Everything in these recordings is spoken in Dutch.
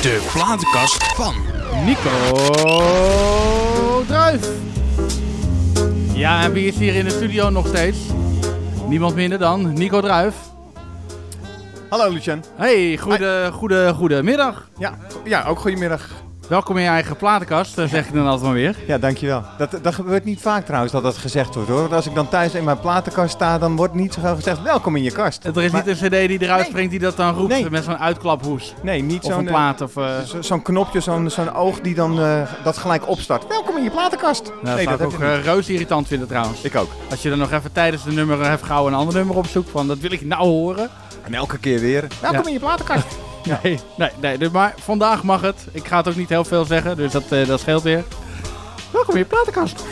De platenkast van Nico Druif. Ja, en wie is hier in de studio nog steeds? Niemand minder dan Nico Druif. Hallo Lucien. Hey, goede, goede, goede middag. Ja, ja, ook goedemiddag. Welkom in je eigen platenkast, eh, zeg ik dan altijd maar weer. Ja, dankjewel. Dat, dat gebeurt niet vaak trouwens dat dat gezegd wordt hoor. Want als ik dan thuis in mijn platenkast sta, dan wordt niet zo gauw gezegd welkom in je kast. Er is Maar- niet een cd die eruit Nee. springt die dat dan roept Nee. met zo'n uitklaphoes. Nee, niet Of een zo'n eh, plaat. Of, eh, zo- zo'n knopje, zo'n zo'n oog die dan eh, dat gelijk opstart. Welkom in je platenkast. nou, nee, dat zou dat ik ook eh, reuze irritant vinden trouwens. Ik ook. Als je dan nog even tijdens de nummer even gauw een ander nummer opzoekt van dat wil ik nou horen. En elke keer weer. Welkom Ja. in je platenkast. Nee, nee, nee. dus Maar vandaag mag het. Ik ga het ook niet heel veel zeggen, dus dat, eh, dat scheelt weer. Welkom in je platenkast.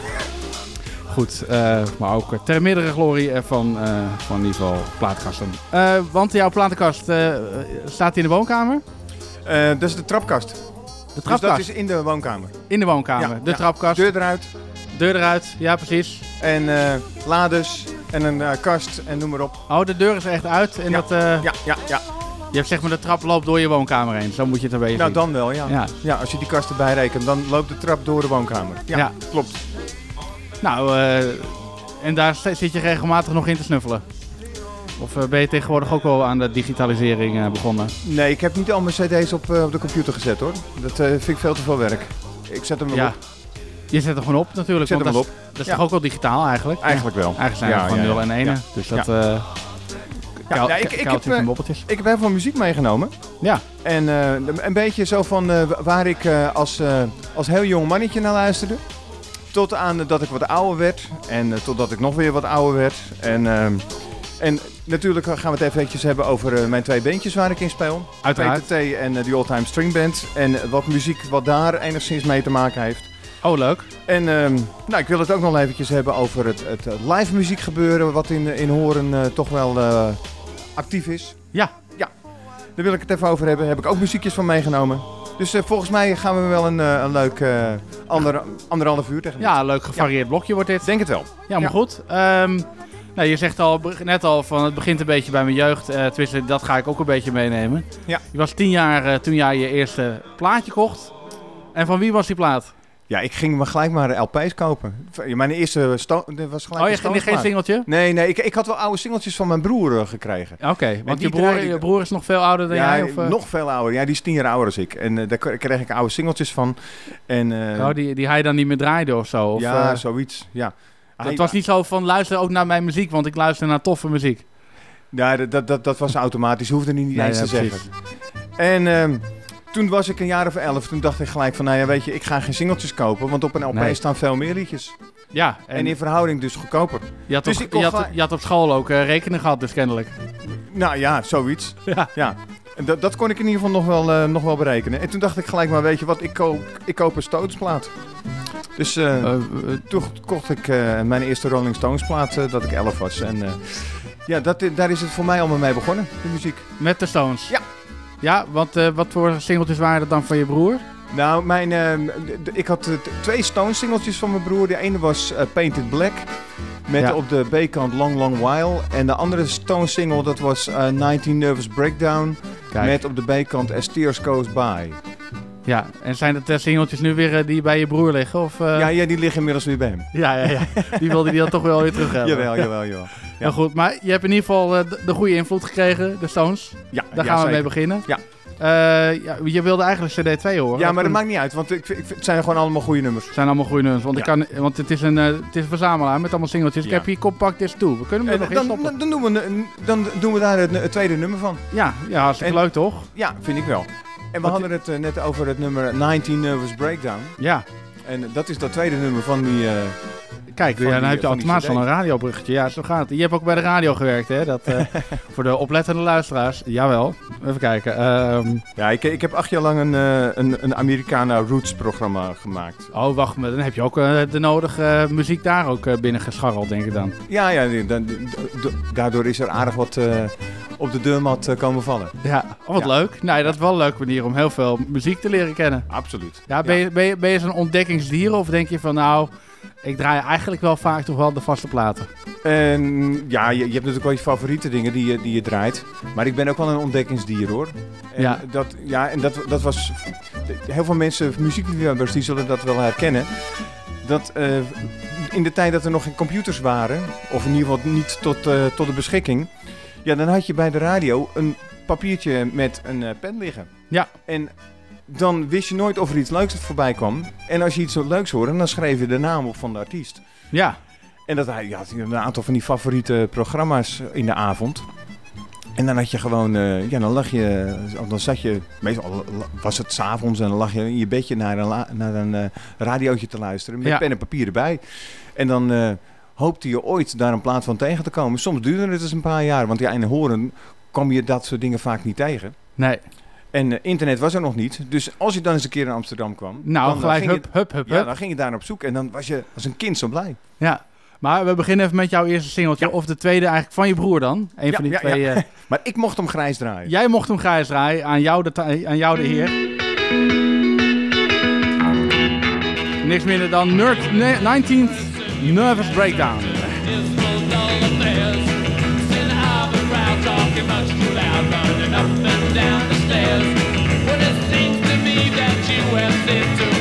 Goed, eh, maar ook ter meerdere glorie eh, van, van in ieder geval platenkasten. Want jouw platenkast staat in de woonkamer? Dat is de trapkast. De Dus trapkast dat is in de woonkamer. in de woonkamer. Ja, de ja. trapkast, Deur eruit deur eruit. Ja, precies. en lades en een kast en noem maar op. Oh, de deur is echt uit en dat, Ja, ja, ja. Je hebt zeg maar de trap loopt door je woonkamer heen. Zo moet je het een beetje Nou, dan wel, ja. Ja. ja. als je die kast erbij rekent, dan loopt de trap door de woonkamer. Ja, Ja. klopt. Nou, eh, en daar zit je regelmatig nog in te snuffelen? Of eh, ben je tegenwoordig ook wel aan de digitalisering eh, begonnen? Nee, ik heb niet al mijn cd's op, op de computer gezet hoor. Dat vind ik veel te veel werk. Ik zet hem Ja. op. Je zet er gewoon op natuurlijk. Ik zet want hem dat, wel is- dat is Ja. toch ook wel digitaal eigenlijk? Eigenlijk wel. Eigenlijk zijn Ja, het gewoon ja, 0 en ja. 1. Ja. Dus dat... Ja. eh ik- ik kuiltjes heb, eh, bobbeltjes. Ik heb heel veel muziek meegenomen. Ja. En eh, een beetje zo van eh, waar ik eh, als, eh, als heel jong mannetje naar luisterde. Tot aan dat ik wat ouder werd. En eh, totdat ik nog weer wat ouder werd. En, en natuurlijk gaan we het even eventjes hebben over eh, mijn twee bandjes waar ik in speel. Uiteraard. PTT en eh, de All Time String Band. En wat muziek wat daar enigszins mee te maken heeft. Oh, leuk. En nou, ik wil het ook nog eventjes hebben over het, het eh, live muziek gebeuren. Wat in, in Horen eh, toch wel eh, actief is. Ja. Ja, daar wil ik het even over hebben. Daar heb ik ook muziekjes van meegenomen. Dus eh, volgens mij gaan we wel een, eh, een leuk eh, ander, anderhalf uur tegen. Ja, leuk gevarieerd blokje wordt dit. Denk het wel. Ja, maar Ja. goed. Ehm, nou, je zegt al, net al van het begint een beetje bij mijn jeugd. Eh tenminste, dat ga ik ook een beetje meenemen. Ja. Je was tien jaar eh, toen jij je eerste plaatje kocht. En van wie was die plaat? Ja, ik ging me gelijk maar LP's kopen. Mijn eerste sto- was gelijk Oh, je ging geen singeltje? Nee, nee, ik, ik had wel oude singeltjes van mijn broer eh, gekregen. Oké, want je broer, ik- je broer is nog veel ouder dan ja, jij? Of, eh? nog veel ouder. Ja, die is tien jaar ouder dan ik. En eh, daar kreeg ik oude singeltjes van. En, Oh, die, die hij dan niet meer draaide of zo? Of, ja, zoiets. Ja. het Hij- was niet zo van luister ook naar mijn muziek, want ik luister naar toffe muziek. Ja, dat, dat, dat, dat was automatisch. Hoefde niet Nee, eens ja, te precies. zeggen. En ehm, toen was ik een jaar of elf. Toen dacht ik gelijk van, nou ja, weet je, ik ga geen singeltjes kopen. Want op een LP Nee. staan veel meer liedjes. Ja, En, en, in verhouding dus goedkoper. je, had dus op, je, had, je had op school ook eh, rekenen gehad, dus kennelijk. Nou ja, zoiets. Ja. Ja. En dat, dat kon ik in ieder geval nog wel, eh, nog wel berekenen. En toen dacht ik gelijk, maar weet je wat, ik koop, ik koop een Stones-plaat. Dus eh, eh, toen kocht ik mijn eerste Rolling Stones plaat dat ik elf was. En ja, dat, daar is het voor mij allemaal mee begonnen, de muziek. met de Stones. Ja. Ja, want eh, wat voor singeltjes waren dat dan van je broer? Nou, mijn, d- ik had eh, twee Stones singeltjes van mijn broer. De ene was eh, Painted Black. Met Ja. op de B-kant Long Long While. En de andere Stones single dat was eh 19 Nervous Breakdown. Kijk. Met op de B-kant As Tears Goes By. Ja, en zijn het eh, singeltjes nu weer eh, die bij je broer liggen? Of, eh? Ja, ja, die liggen inmiddels weer bij hem. ja, ja, ja. Die wilde die dan toch wel weer terug hebben. Jawel, jawel, jawel. Ja. Nou goed, maar je hebt in ieder geval de, de goede invloed gekregen, de Stones. Ja, Daar ja, gaan we mee beginnen. Ja. Ja, je wilde eigenlijk CD 2 horen. Ja, maar dat maakt niet uit, want ik, het zijn gewoon allemaal goede nummers. Het zijn allemaal goede nummers. Want, ik kan, want het, is een, het is een verzamelaar met allemaal singeltjes. Ik heb hier Compact Disc 2. We kunnen hem er nog dan, stoppen. dan, dan, doen we, dan doen we daar het, het tweede nummer van. Ja, ja hartstikke En- leuk toch? Ja, vind ik wel. En we hadden het eh, net over het nummer 19 Nervous Breakdown. Ja. En dat is dat tweede nummer van die... eh, Kijk, ja, dan heb je automatisch al een radiobruggetje. Ja, zo gaat het. Je hebt ook bij de radio gewerkt, hè? Dat, eh, voor de oplettende luisteraars. Jawel. Even kijken. Ehm, Ja, ik, ik heb acht jaar lang een, eh, een, een Americana Roots programma gemaakt. oh, wacht maar. Dan heb je ook eh, de nodige muziek daar ook binnen gescharreld, denk ik dan. Ja, ja dan- daardoor is er aardig wat op de deurmat komen vallen. Ja, oh, wat Ja. leuk. Nee, dat is wel een leuke manier om heel veel muziek te leren kennen. Absoluut. Ja, ben je, ben je, ben je zo'n ontdekkingsdier of denk je van nou, Ik draai eigenlijk wel vaak toch wel de vaste platen. En ja, je, je hebt natuurlijk wel je favoriete dingen die je, die je draait. Maar ik ben ook wel een ontdekkingsdier hoor. En Ja. Dat, ja, en dat, dat was... Heel veel mensen, muziekliefhebbers, die zullen dat wel herkennen. Dat eh, in de tijd dat er nog geen computers waren, of in ieder geval niet tot, eh, tot de beschikking... Ja, dan had je bij de radio een papiertje met een eh, pen liggen. Ja. En dan wist je nooit of er iets leuks voorbij kwam. En als je iets leuks hoorde, dan schreef je de naam op van de artiest. Ja, En dat hij ja, een aantal van die favoriete programma's in de avond. En dan had je gewoon, eh, ja, dan lag je, dan zat je, meestal was het s'avonds en dan lag je in je bedje naar een, naar een eh, radiootje te luisteren met Ja. pen en papier erbij. En dan eh, hoopte je ooit daar een plaat van tegen te komen. Soms duurde het dus een paar jaar, want ja, in horen kwam je dat soort dingen vaak niet tegen. nee. En eh, internet was er nog niet. Dus als je dan eens een keer in Amsterdam kwam, Nou, dan, eh, gelijk ging hup, hup, hup, je, ja, dan ging je daar op zoek. En dan was je als een kind zo blij. Ja. Maar we beginnen even met jouw eerste singeltje. Ja. Of de tweede eigenlijk van je broer dan. Een Ja, van die ja, twee. eh, Maar ik mocht hem grijs draaien. jij mocht hem grijs draaien. Aan jou de, aan jou de heer. Niks minder dan nerd, ne- 19th Nervous Breakdown. went into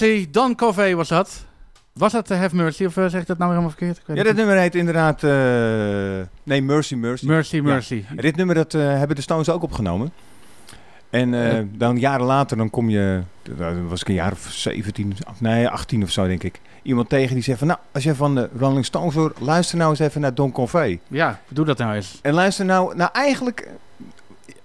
Mercy, Don Covey was dat. Was dat eh, Have Mercy of eh, zeg ik dat nou helemaal verkeerd? Ik weet Ja, dat nummer heet inderdaad... eh, nee, Mercy, Mercy. Mercy, Mercy. Dit nummer dat, hebben de Stones ook opgenomen. En dan jaren later, dan kom je... Dan was ik een jaar of 17, of nee, 18 of zo denk ik. Iemand tegen die zegt van... Nou, als je van de Rolling Stones hoort, luister nou eens even naar Don Convey. Ja, doe dat nou eens. En luister nou, nou eigenlijk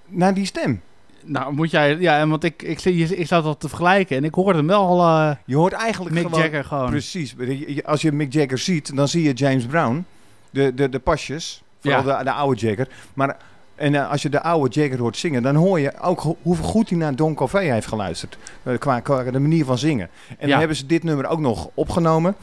naar die stem. Nou, moet jij... Ja, want ik, ik, ik, ik zat al te vergelijken en ik hoorde hem wel eh, Je hoort eigenlijk Mick gewoon... Jagger gewoon. Precies. Als je Mick Jagger ziet, dan zie je James Brown. De, de, de pasjes. Vooral de, de oude Jagger. Maar en eh, als je de oude Jagger hoort zingen, dan hoor je ook ho- hoe goed hij naar Don Covey heeft geluisterd. Eh, qua, qua de manier van zingen. En Ja. dan hebben ze dit nummer ook nog opgenomen.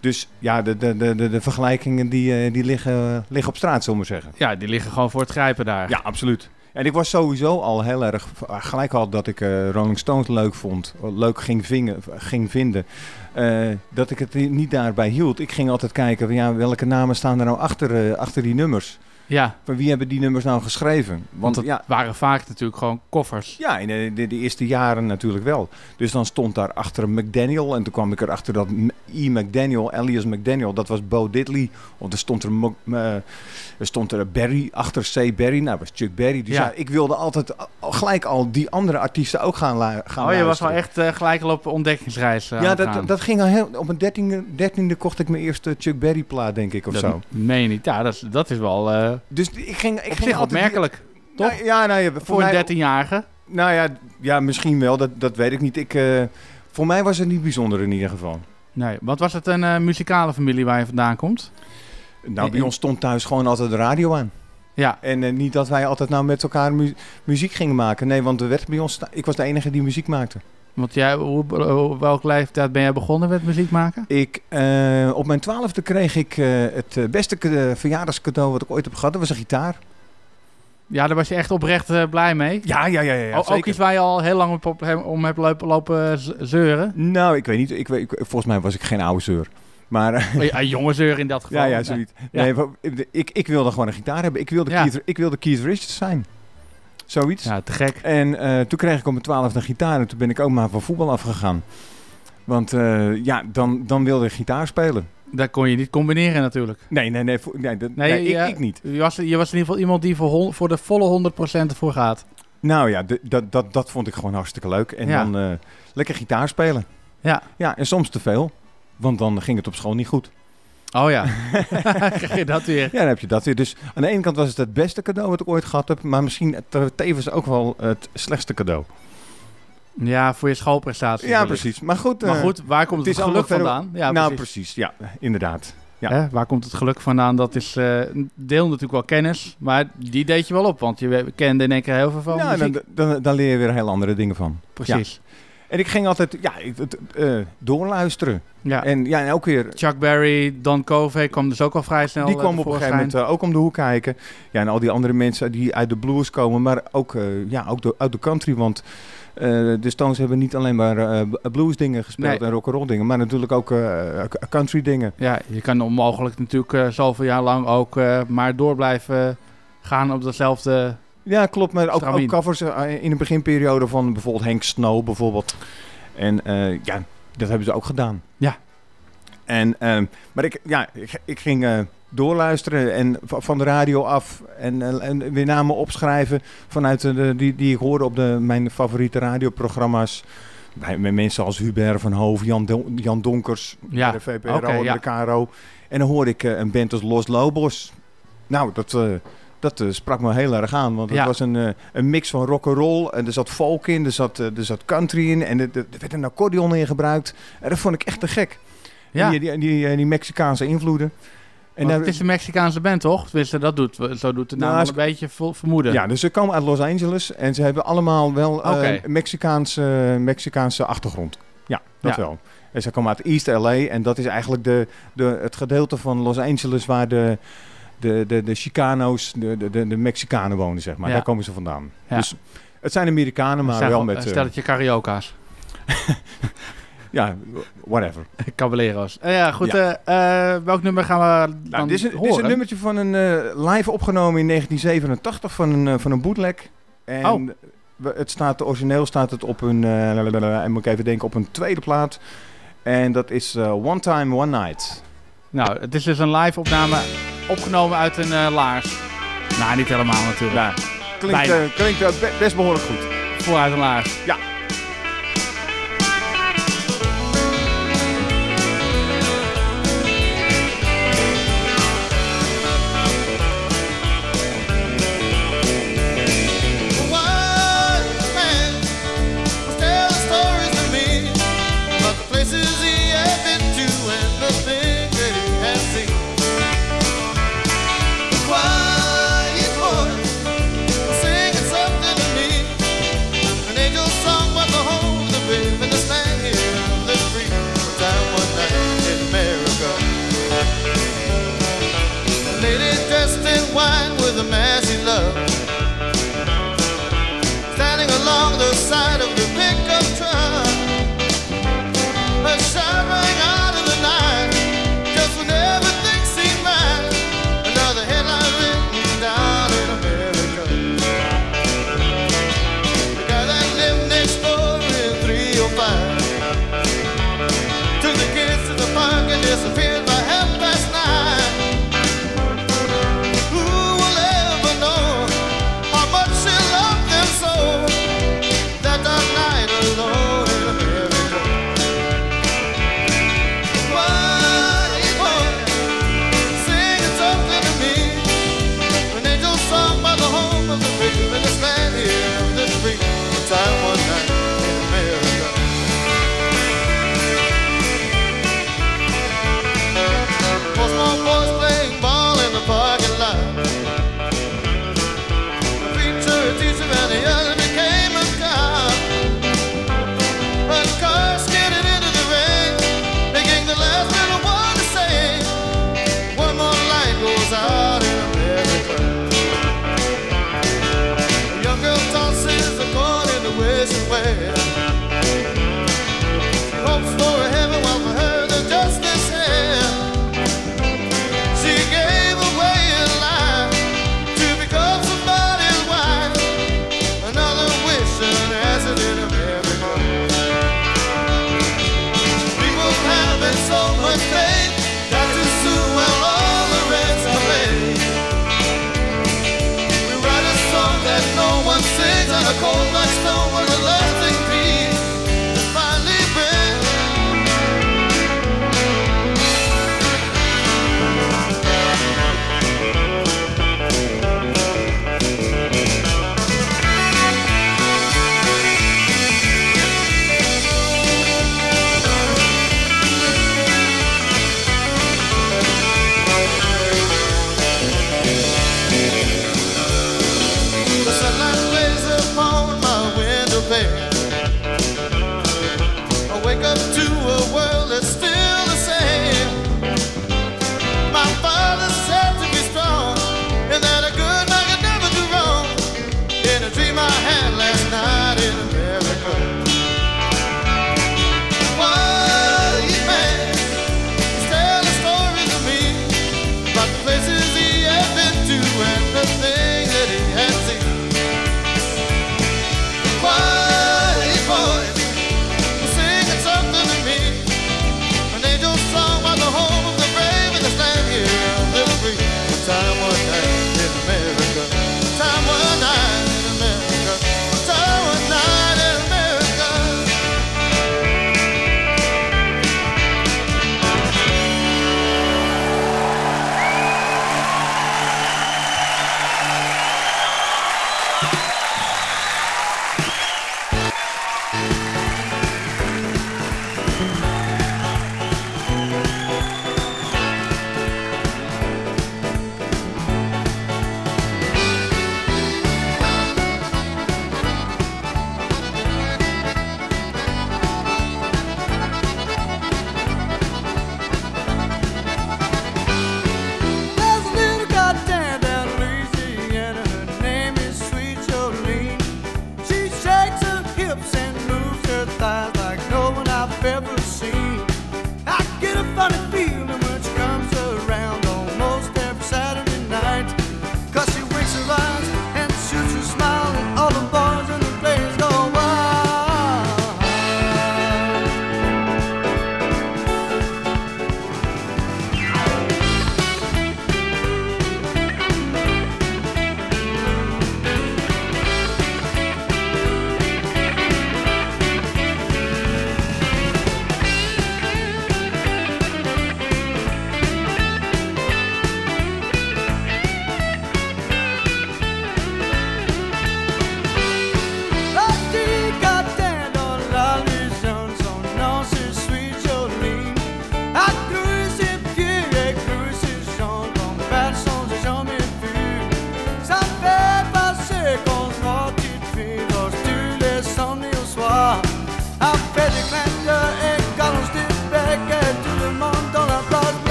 Dus ja, de, de, de, de, vergelijkingen die, die liggen, liggen op straat, zullen we zeggen. Ja, die liggen gewoon voor het grijpen daar. Ja, absoluut. En ik was sowieso al heel erg, gelijk al dat ik eh, Rolling Stones leuk vond, leuk ging, vingen, ging vinden, eh, dat ik het niet daarbij hield. Ik ging altijd kijken, van, ja, welke namen staan er nou achter, eh, achter die nummers? Ja, Van wie hebben die nummers nou geschreven? want Want het ja, waren vaak natuurlijk gewoon koffers. ja, in de, de, de eerste jaren natuurlijk wel. Dus dan stond daar achter een McDaniel. En toen kwam ik erachter dat E. McDaniel, Elias McDaniel, dat was Bo Diddley. Want er stond er, eh, er stond er Barry achter C. Barry. Nou, dat was Chuck Berry. Dus Ja. ja. ik wilde altijd al- gelijk al die andere artiesten ook gaan, gaan Oh, je was wel echt eh, gelijk al op ontdekkingsreis eh, Ja, gaan. dat, dat ging al heel... Op mijn dertiende, dertiende kocht ik mijn eerste Chuck Berry plaat, denk ik, of Dat zo. je niet. Ja, dat is, dat is wel Dus ik ging, ik op ging zich opmerkelijk. toch? Nou, ja, nou ja, voor, Voor mij, een 13-jarige. Nou ja, ja, misschien wel. Dat, dat weet ik niet. Ik, eh, voor mij was het niet bijzonder in ieder geval. Nee, wat was het een eh, muzikale familie waar je vandaan komt? Nou, bij En- ons stond thuis gewoon altijd de radio aan. Ja, En eh, niet dat wij altijd nou met elkaar mu- muziek gingen maken. Nee, want er werd bij ons, ik was de enige die muziek maakte. Want jij, hoe, op welke leeftijd ben jij begonnen met muziek maken? Ik, eh, op mijn twaalfde kreeg ik eh, het eh, beste cade- verjaardagscadeau wat ik ooit heb gehad. Dat was een gitaar. Ja, daar was je echt oprecht blij mee. Ja, ja, ja. ja, O- ook iets waar je al heel lang op, om hebt lopen, zeuren. Nou, ik weet niet. Ik, weet- ik, volgens mij was ik geen oude zeur. Maar Oh, ja, jonge zeur in dat geval. ja, ja, zoiets. Nee, ik, ik wilde gewoon een gitaar hebben. Ik wilde, Ja. Keith, ik wilde Keith Richards zijn. Zoiets. Ja, te gek. En eh, toen kreeg ik op mijn twaalfde een gitaar en toen ben ik ook maar van voetbal afgegaan. Want eh, ja, dan, dan wilde ik gitaar spelen. Dat kon je niet combineren natuurlijk. Nee, nee, nee. nee, dat- Nee, nee, ik, ja. ik niet. Je was, je was in ieder geval iemand die voor, hon- voor de volle 100% ervoor gaat. Nou ja, dat, dat, dat vond ik gewoon hartstikke leuk. En Ja. dan eh, lekker gitaar spelen. Ja. Ja, en soms te veel. Want dan ging het op school niet goed. Oh ja. Krijg je dat weer. Ja, dan heb je dat weer. Dus aan de ene kant was het het beste cadeau wat ik ooit gehad heb. Maar misschien te- tevens ook wel het slechtste cadeau. Ja, voor je schoolprestatie. Ja, precies. Maar goed. Maar eh, goed, waar komt het geluk vandaan? Ja, nou, precies. precies. Ja, inderdaad. Ja. Hè, waar komt het geluk vandaan? Dat is eh, een deel natuurlijk wel kennis, maar die deed je wel op, want je kende in één keer heel veel van Ja, muziek. dan, dan, dan leer je weer heel andere dingen van. Precies. En ik ging altijd ja, het, eh, doorluisteren. Ja. En ja, en ook weer. Chuck Berry, Don Covey kwam dus ook al vrij snel Die eh, kwam op een gegeven moment eh, ook om de hoek kijken. Ja, en al die andere mensen die uit de blues komen, maar ook, ja, ook de, uit de country. Want de Stones hebben niet alleen maar blues dingen gespeeld Nee. en rock'n'roll dingen, maar natuurlijk ook country dingen. Ja, je kan onmogelijk natuurlijk zoveel jaar lang ook maar door blijven gaan op dezelfde... Ja, klopt. Maar ook, ook covers eh, in de beginperiode van bijvoorbeeld Hank Snow bijvoorbeeld. En eh, ja, dat hebben ze ook gedaan. Ja. En, ehm, maar ik, ja, ik, ik ging eh, doorluisteren en va- van de radio af en, en weer namen opschrijven vanuit de, die, die ik hoorde op de, mijn favoriete radioprogramma's. Bij, met mensen als Hubert van Hoof, Jan, Don- Jan Donkers, Ja, de VPRO ja. de KRO. En dan hoorde ik een band als Los Lobos. Nou, dat, dat eh, sprak me heel erg aan. Want het Ja. was een, eh, een mix van rock and roll. En er zat folk in, er zat, eh, er zat country in. En er, er werd een accordeon in gebruikt. En dat vond ik echt te gek. Ja, die, die, die, die Mexicaanse invloeden. En daar- het is een Mexicaanse band, toch? Tenminste, dat doet, zo doet de naam Nou, een beetje vermoeden. ja, dus ze komen uit Los Angeles. En ze hebben allemaal wel Oké. Mexicaanse, Mexicaanse achtergrond. Ja, dat Ja. wel. En ze komen uit East LA. En dat is eigenlijk de, de, het gedeelte van Los Angeles waar de, de, de, de Chicano's, de, de, de Mexicanen wonen, zeg maar. Daar komen ze vandaan. Dus het zijn Amerikanen, maar wel met... Stel dat je carioca's. ja, whatever. Caballeros. Eh, ja, goed. Eh, eh, welk nummer gaan we dan nou, dit, is een, is een nummertje van een live opgenomen in 1987 van een, van een bootleg. En oh. het staat, origineel staat het op een, en moet ik even denken, op een tweede plaat. En dat is One Time, One Night. Nou, het is dus een live opname opgenomen uit een eh, laars. Nou, niet helemaal natuurlijk. Ja. Klinkt, eh, klinkt eh, best behoorlijk goed. Vooruit een laars. Ja.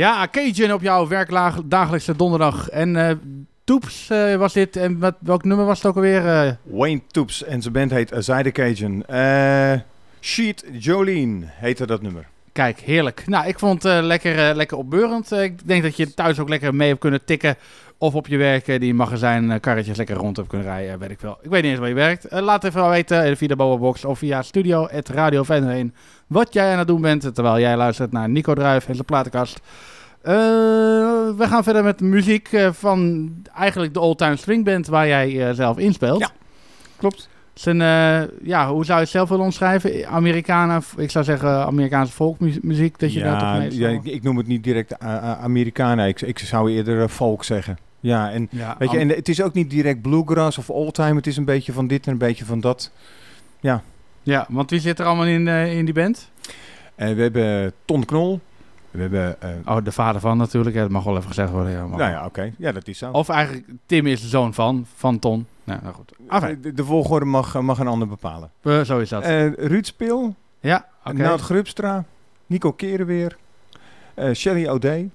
Ja, Cajun op jouw werkdagelijkse donderdag. En eh Toeps eh, was dit. En wat, welk nummer was het ook alweer? Eh, Wayne Toops en zijn band heet Zijde Cajun. Sheet Jolene heette dat nummer. Kijk, heerlijk. Nou, ik vond het eh, lekker, eh, lekker opbeurend. Eh, ik denk dat je thuis ook lekker mee hebt kunnen tikken. Of op je werk die magazijn eh, karretjes lekker rond hebt kunnen rijden. weet ik wel. Ik weet niet eens waar je werkt. Laat even weten via de Boabox of via studio Radio wat jij aan het doen bent. Terwijl jij luistert naar Nico Druif en zijn platenkast. We gaan verder met muziek van eigenlijk de Old Time Swing Band waar jij zelf inspeelt. Ja, klopt. Zijn, eh, ja, hoe zou je het zelf willen omschrijven? Amerikanen, ik zou zeggen Amerikaanse volkmuziek, dat je dat toch ja, meestal... ja, ik, ik noem het niet direct eh, eh, Amerikanen. Ik, ik zou eerder folk zeggen. Ja, en, Ja, weet je, en het is ook niet direct bluegrass of oldtime. Het is een beetje van dit en een beetje van dat. ja, want wie zit er allemaal in, in die band? We hebben Ton Knol. We hebben... eh, Oh, de vader van natuurlijk. Ja, dat mag wel even gezegd worden. Ja, nou ja, oké. Ja, dat is zo. Of eigenlijk, Tim is de zoon van, van Ton. Nou, nou goed. Enfin, de, de volgorde mag, mag een ander bepalen. eh, zo is dat. Eh Ruud Speel, ja, oké. Nout Grubstra, Nico Kerenweer, eh Shelly O'Day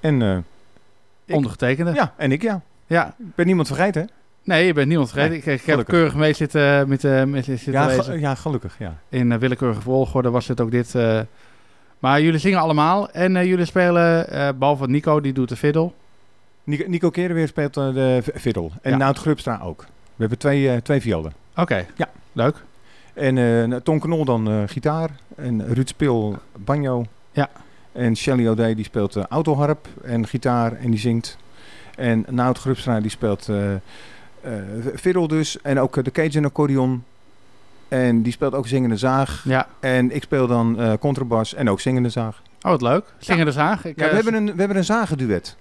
en, eh. Ondergetekende. ja, en ik, ja. Ja. Ik ben niemand vergeten, hè? Nee, je bent niemand vergeten. Nee, ik, ik heb keurig mee zitten, met, eh, met, zitten Ja, lezen. ja, gelukkig, ja. In eh, willekeurige volgorde was het ook dit. Maar jullie zingen allemaal. En eh, jullie spelen, eh, behalve Nico, die doet de fiddle. Nico, Nico Kerenweer speelt eh, de fiddle. En Ja. Nout Grubstra ook. We hebben twee, twee violen. Oké. Ja. Leuk. En eh Ton Knol dan gitaar. En Ruud Speel banjo. Ja. En Shelly O'Day die speelt eh, autoharp en gitaar en die zingt. En Nout Grubstra die speelt eh, fiddle dus. En ook de Cajun accordeon. En die speelt ook zingende zaag. Ja. En ik speel dan eh contrabas en ook zingende zaag. Oh, wat leuk. Zingende zaag. Ik, Ja, eh, we, hebben een, we hebben een zagenduet.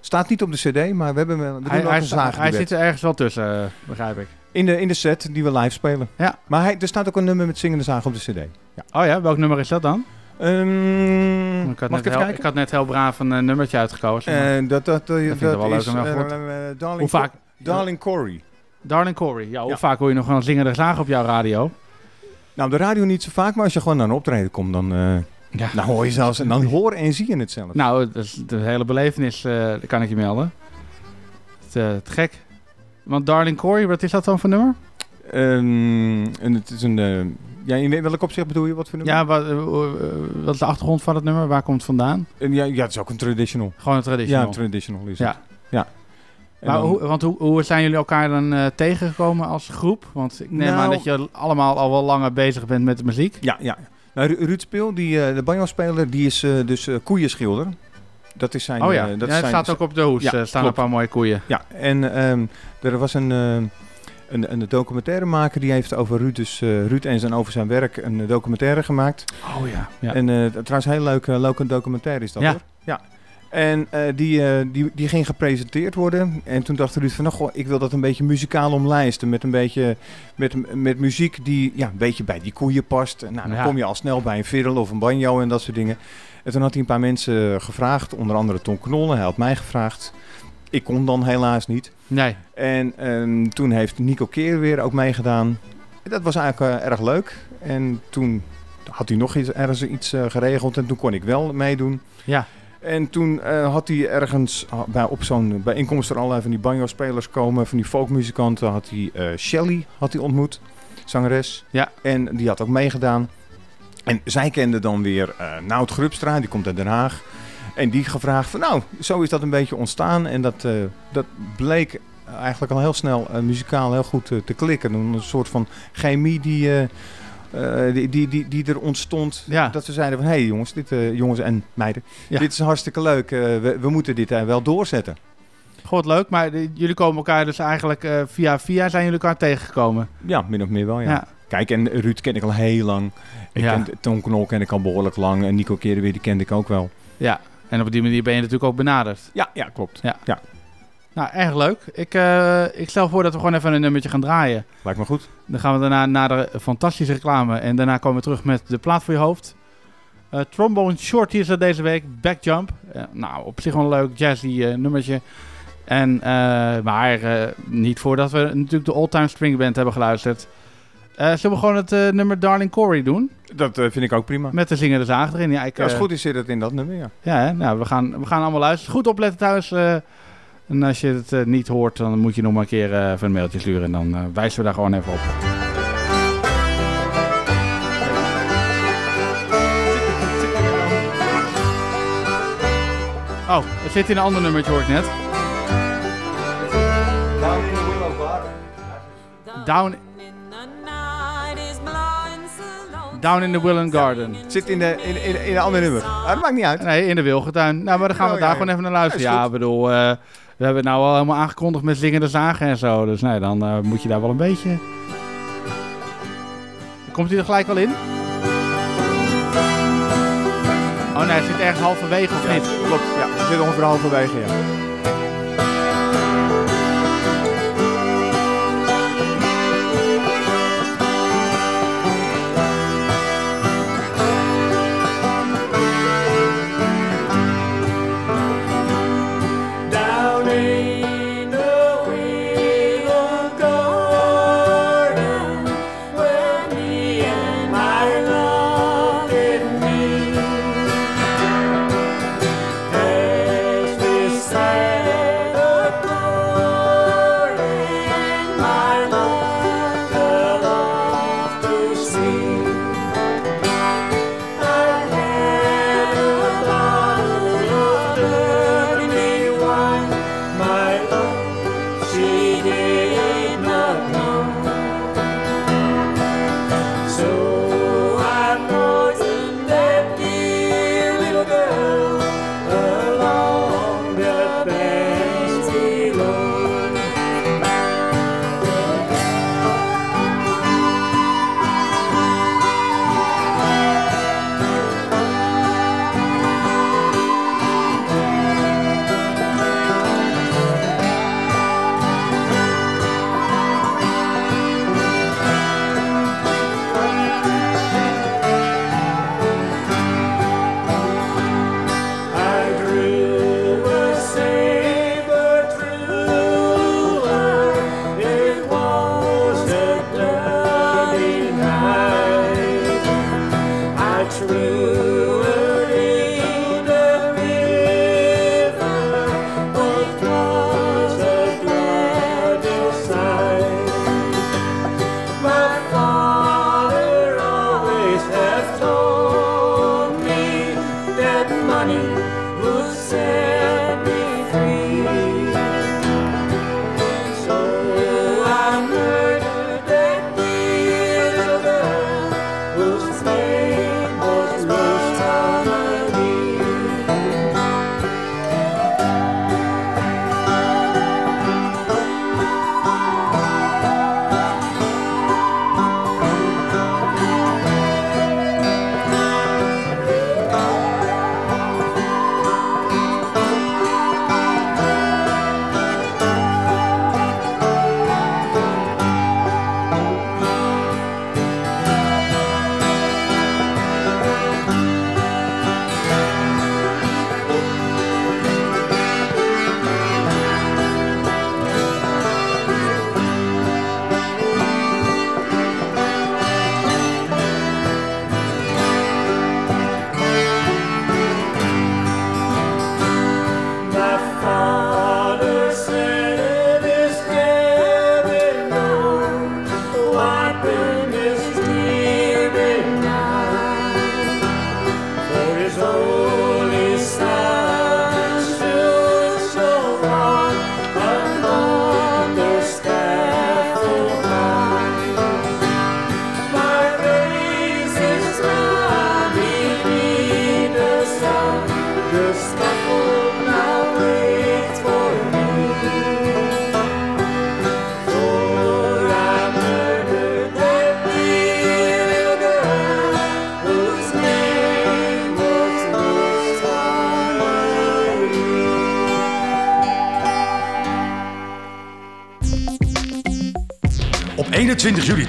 Staat niet op de cd, maar we, hebben, wel- we doen hij, ook hij, een sta- hij zagenduet. zit er ergens wel tussen, eh, begrijp ik. In de, in de set die we live spelen. Ja. Maar hij, er staat ook een nummer met zingende zaag op de cd. Ja. Oh ja, welk nummer is dat dan? Ehm, ik, had mag net ik even heel, kijken? ik had net heel braaf een nummertje uitgekozen. dat, dat, dat, wel leuk is hoe vaak? Darling Corey. Darling Corey. Ja, hoe Ja. vaak hoor je nog een zingende zaag op jouw radio? Nou, op de radio niet zo vaak, maar als je gewoon naar een optreden komt, dan, eh, Ja. dan hoor je zelfs, en dan hoor en zie je het zelf. Nou, dat is de hele belevenis, eh, dat kan ik je melden. Het, eh, het gek. Want Darling Corey, wat is dat dan voor nummer? Ehm, en het is een, eh, ja, in welk opzicht bedoel je? Wat voor nummer? Ja, wat, wat is de achtergrond van het nummer? Waar komt het vandaan? En ja, ja, het is ook een traditional. Gewoon een traditional. Ja, traditional is Ja. het. Ja. Maar dan- hoe, want hoe, hoe zijn jullie elkaar dan eh, tegengekomen als groep? Want ik neem Nou- aan dat je allemaal al wel langer bezig bent met de muziek. Ja, ja. Nou, Ru- Ruud Speel, die, eh, de banjo-speler, die is eh, dus koeienschilder. Dat is zijn... oh ja, dat ja zijn, staat ook op de hoes. Ja, staan klopt. een paar mooie koeien. Ja, en ehm, er was een, eh, een, een documentairemaker die heeft over Ruud, dus, Ruud en zijn, over zijn werk een documentaire gemaakt. Oh ja. ja. En trouwens, heel leuk, leuke documentaire is dat Ja. hoor. Ja. En eh, die, eh, die, die ging gepresenteerd worden. En toen dacht Ruud van, nou, goh, ik wil dat een beetje muzikaal omlijsten. Met een beetje, met, met muziek die ja, een beetje bij die koeien past. En Nou, dan Ja. kom je al snel bij een fiddle of een banjo en dat soort dingen. En toen had hij een paar mensen gevraagd, onder andere Ton Knollen. Hij had mij gevraagd. Ik kon dan helaas niet. Nee. En ehm, toen heeft Nico Keer weer ook meegedaan. Dat was eigenlijk eh, erg leuk. En toen had hij nog iets, ergens iets geregeld en toen kon ik wel meedoen. Ja. En toen eh, had hij ergens ah, bij, op zo'n bijeenkomst er allerlei van die banjo-spelers komen, van die folkmuzikanten, had hij eh, Shelly had hij ontmoet, zangeres. Ja. En die had ook meegedaan. En zij kende dan weer eh Nout Grubstra, die komt uit Den Haag. En die gevraagd van nou, zo is dat een beetje ontstaan. En dat, dat bleek eigenlijk al heel snel muzikaal heel goed te klikken. Een soort van chemie die, eh, die, die, die, die er ontstond. Ja. Dat we zeiden van hé hey, jongens, dit, eh, jongens en meiden, Ja. dit is hartstikke leuk. Eh, we, we moeten dit wel doorzetten. God, leuk. Maar de- jullie komen elkaar dus eigenlijk via via zijn jullie elkaar tegengekomen. Ja, min of meer wel ja. Ja. Kijk, en Ruud ken ik al heel lang. Ik Ja. ken Tom Knol ken ik al behoorlijk lang. En Nico Kerenweer, die kende ik ook wel. ja. En op die manier ben je natuurlijk ook benaderd. Ja, ja klopt. Ja. Nou, erg leuk. Ik, eh, ik stel voor dat we gewoon even een nummertje gaan draaien. Lijkt me goed. Dan gaan we daarna naar de fantastische reclame. En daarna komen we terug met de plaat voor je hoofd. Eh, Trombone Shorty is er deze week. Backjump. Eh, nou, op zich wel een leuk jazzy nummertje. En, maar niet voordat we natuurlijk de Old Time String Band hebben geluisterd. Zullen we gewoon het nummer Darling Corey doen? Dat vind ik ook prima. Met de zingende zaag erin. Ja, ik, Ja, als het goed is zit het in dat nummer, ja. Ja, hè? nou, we gaan, we gaan allemaal luisteren. Goed opletten thuis. En als je het eh, niet hoort, dan moet je nog maar een keer eh, even een mailtje sturen. En dan eh, wijzen we daar gewoon even op. Oh, er zit in een ander nummertje hoor ik net. Down, down in the Willen Garden. Het zit in, de, in, in, in een ander nummer. Ah, dat maakt niet uit. Nee, in de Wilgetuin. Nou, maar dan gaan we Oh, daar ja, gewoon even naar luisteren. Ja, bedoel, eh, we hebben het nou al helemaal aangekondigd met zingende zagen en zo. Dus nee, dan eh, moet je daar wel een beetje... Komt hij er gelijk al in? Oh nee, hij zit ergens halverwege of Ja, niet? klopt. Ja, we zitten ongeveer halverwege, ja.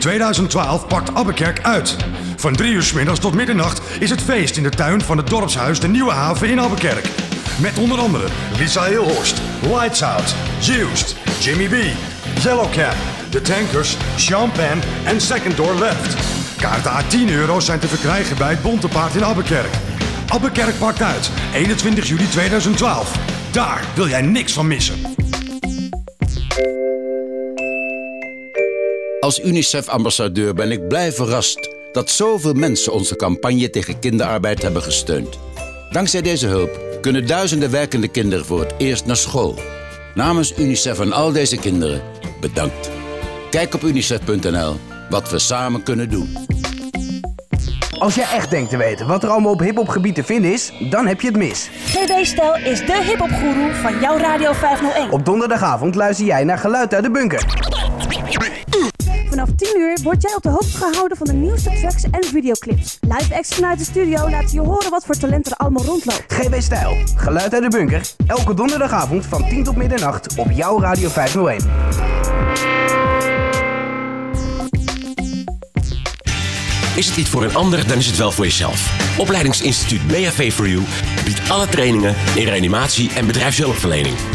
2012 pakt Abbekerk uit. Van 3 uur 's middags tot middernacht is het feest in de tuin van het dorpshuis De Nieuwe Haven in Abbekerk. Met onder andere Lisa Hilhorst, Lights Out, Used, Jimmy B, Yellowcap, The Tankers, Penn en Second Door Left. Kaarten à 10 euro zijn te verkrijgen bij het Bontepaard in Abbekerk. Abbekerk pakt uit, 21 juli 2012. Daar wil jij niks van missen. Als UNICEF-ambassadeur ben ik blij verrast dat zoveel mensen onze campagne tegen kinderarbeid hebben gesteund. Dankzij deze hulp kunnen duizenden werkende kinderen voor het eerst naar school. Namens UNICEF en al deze kinderen, bedankt. Kijk op unicef.nl wat we samen kunnen doen. Als jij echt denkt te weten wat er allemaal op hiphopgebied te vinden is, dan heb je het mis. GB Stel is de hiphopgoeroe van jouw Radio 501. Op donderdagavond luister jij naar Geluid uit de Bunker. Vanaf 10 uur word jij op de hoogte gehouden van de nieuwste tracks en videoclips. Live acts vanuit de studio laten je horen wat voor talent er allemaal rondloopt. GB Stijl, Geluid uit de Bunker. Elke donderdagavond van 10 tot middernacht op jouw Radio 501. Is het iets voor een ander, dan is het wel voor jezelf. Opleidingsinstituut BHV for You biedt alle trainingen in reanimatie en bedrijfshulpverlening.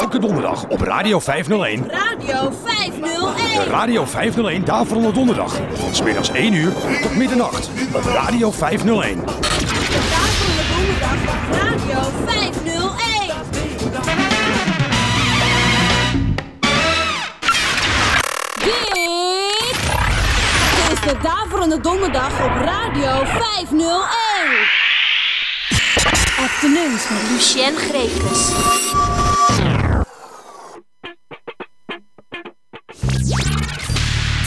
Elke donderdag op Radio 501. Radio 501. De Radio 501 Daverende Donderdag. Van smiddags 1 uur tot middernacht. Op Radio 501. Radio 501. Dit is de Daverende Donderdag op Radio 501. Afternoons met Lucien Grekus.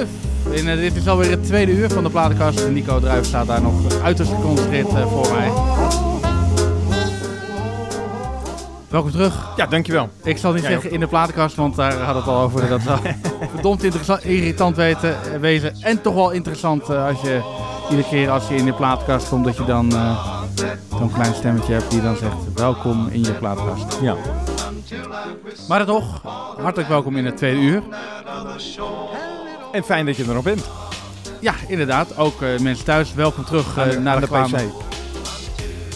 Druif. En, eh, dit is alweer het tweede uur van de platenkast. En Nico Druif staat daar nog uiterst geconcentreerd eh, voor mij. Welkom terug. Ja, dankjewel. Ik zal niet zeggen in de platenkast, want daar had het al over. Dat zou verdomd interessant, irritant weten, eh, wezen. En toch wel interessant als je iedere keer als je in de platenkast komt, dat je dan zo'n klein stemmetje hebt die dan zegt welkom in je platenkast. Ja. Maar toch, hartelijk welkom in het tweede uur. En fijn dat je er nog bent. Ja, inderdaad. Ook eh, mensen thuis, welkom terug de- naar aan de. PC.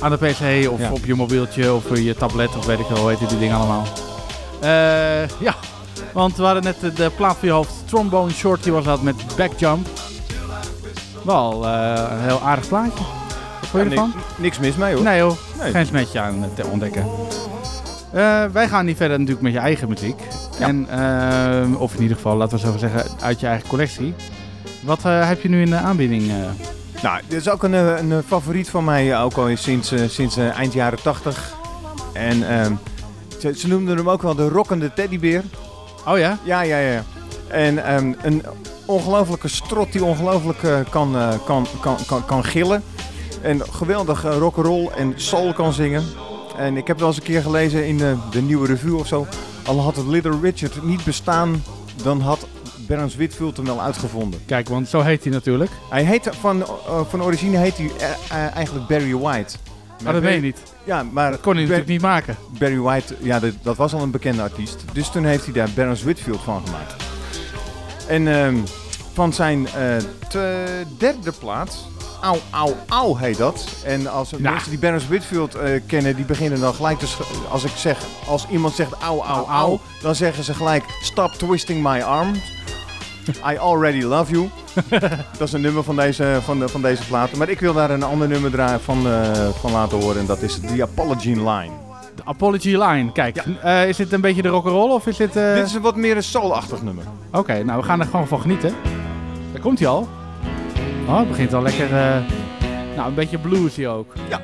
Aan de PC of Ja. op je mobieltje of je tablet of weet ik wel, hoe heet die dingen allemaal. Eh, ja, want we hadden net de, de plaat voor je hoofd. Trombone Shorty was dat met Backjump. Wel een heel aardig plaatje. Wat vond je Ja, ervan? ni- niks mis mee hoor. Nee hoor, Nee. geen smetje aan te ontdekken. Eh, wij gaan niet verder natuurlijk met je eigen muziek. En, eh, of in ieder geval, laten we zo zeggen, uit je eigen collectie. Wat eh, heb je nu in de aanbieding? Nou, dit is ook een, een favoriet van mij, ook al sinds, sinds eind jaren 80. En ehm, ze, ze noemden hem ook wel de rockende teddybeer. Oh ja? Ja, ja, ja. En ehm, een ongelofelijke strot die ongelooflijk kan, kan, kan, kan, kan gillen. En geweldig rock'n'roll en soul kan zingen. En ik heb wel eens een keer gelezen in de, de nieuwe review of zo. Al had het Little Richard niet bestaan, dan had Berns Whitfield hem wel uitgevonden. Kijk, want zo heet hij natuurlijk. Hij heet van, eh, van origine heet hij eh, eh, eigenlijk Barry White. Maar dat meen je niet. Ja, maar Dat kon hij natuurlijk niet maken. Barry White, ja, dat, dat was al een bekende artiest. Dus toen heeft hij daar Berns Whitfield van gemaakt. En ehm, van zijn eh, derde plaat, Au Au Au heet dat. En als Nou. mensen die Berns Whitfield eh, kennen, die beginnen dan gelijk te... Als ik zeg, als iemand zegt Au Au Au, dan zeggen ze gelijk Stop Twisting My Arm. I Already Love You. dat is een nummer van deze, van, de, van deze plaat. Maar ik wil daar een ander nummer draaien van, eh, van laten horen. En dat is The Apology Line. De Apology Line. Kijk, eh, is dit een beetje de rock'n'roll of is dit... Dit is een wat meer een soul-achtig nummer. Oké, nou we gaan er gewoon van genieten. Daar komt hij al. Oh, het begint al lekker... eh, Nou, een beetje bluesy ook. Ja.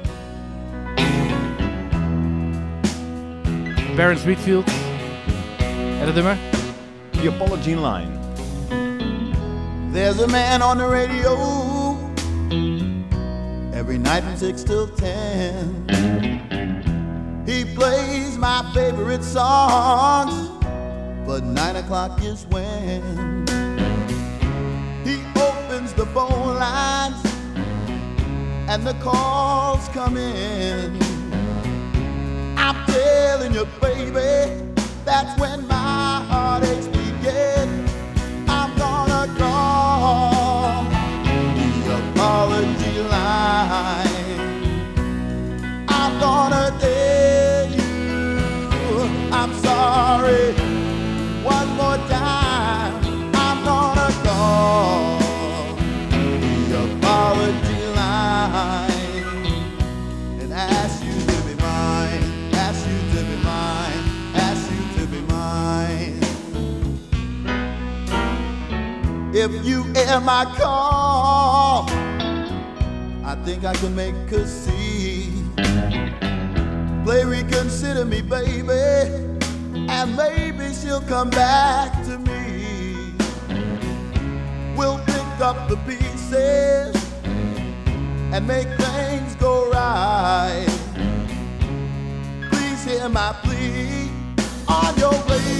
Baron Sweetfield. En dat nummer? The Apology Line. There's a man on the radio every night from 6 till 10. He plays my favorite songs, but 9 o'clock is when the phone lines and the calls come in. I'm telling you, baby, that's when my heartaches begin. I'm gonna call the apology line. I'm gonna tell you I'm sorry If you air my call, I think I can make her see. Play reconsider me, baby, and maybe she'll come back to me. We'll pick up the pieces and make things go right. Please hear my plea on your radio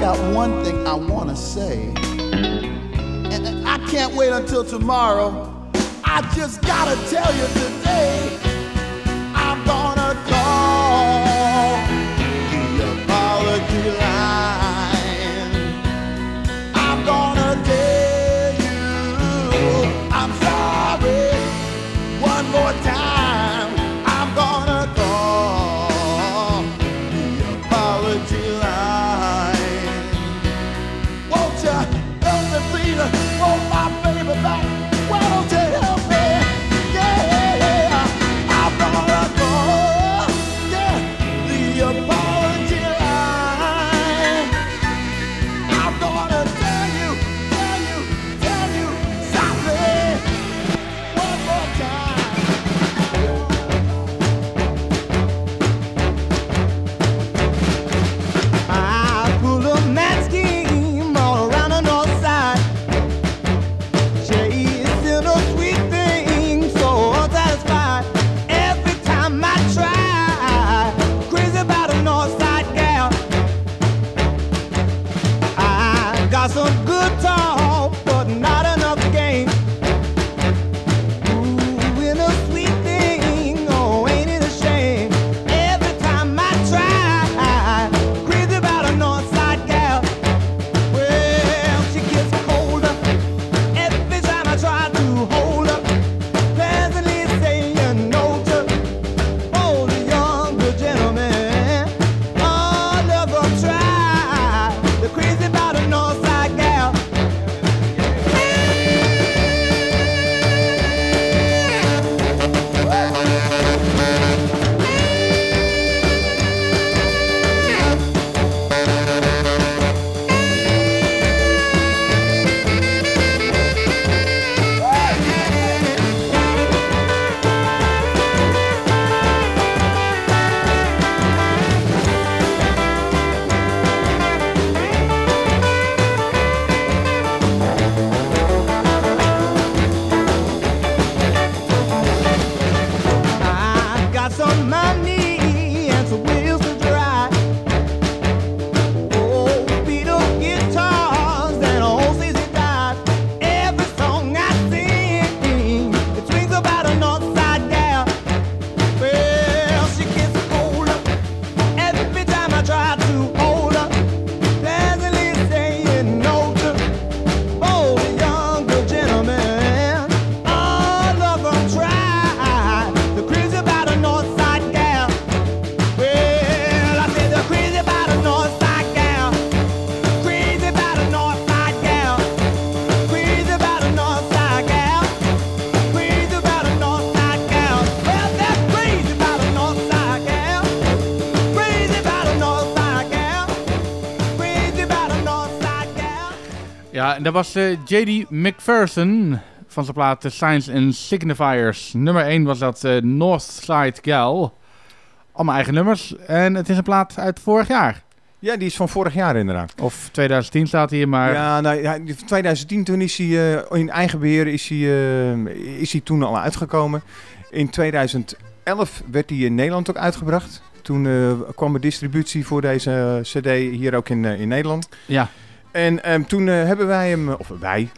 got one thing I wanna say. And I can't wait until tomorrow. I just gotta tell you today, dat was eh, J.D. McPherson van zijn plaat Signs and Signifiers. Nummer 1 was dat eh, Northside Gal. Allemaal eigen nummers. En het is een plaat uit vorig jaar. Ja, die is van vorig jaar inderdaad. Of 2010 staat hier, maar... Ja, nou, ja, in 2010 toen is hij eh, in eigen beheer is hij, is hij toen al uitgekomen. In 2011 werd hij in Nederland ook uitgebracht. Toen kwam de distributie voor deze cd hier ook in, in Nederland. Ja. En ehm, toen eh, hebben wij hem, of wij,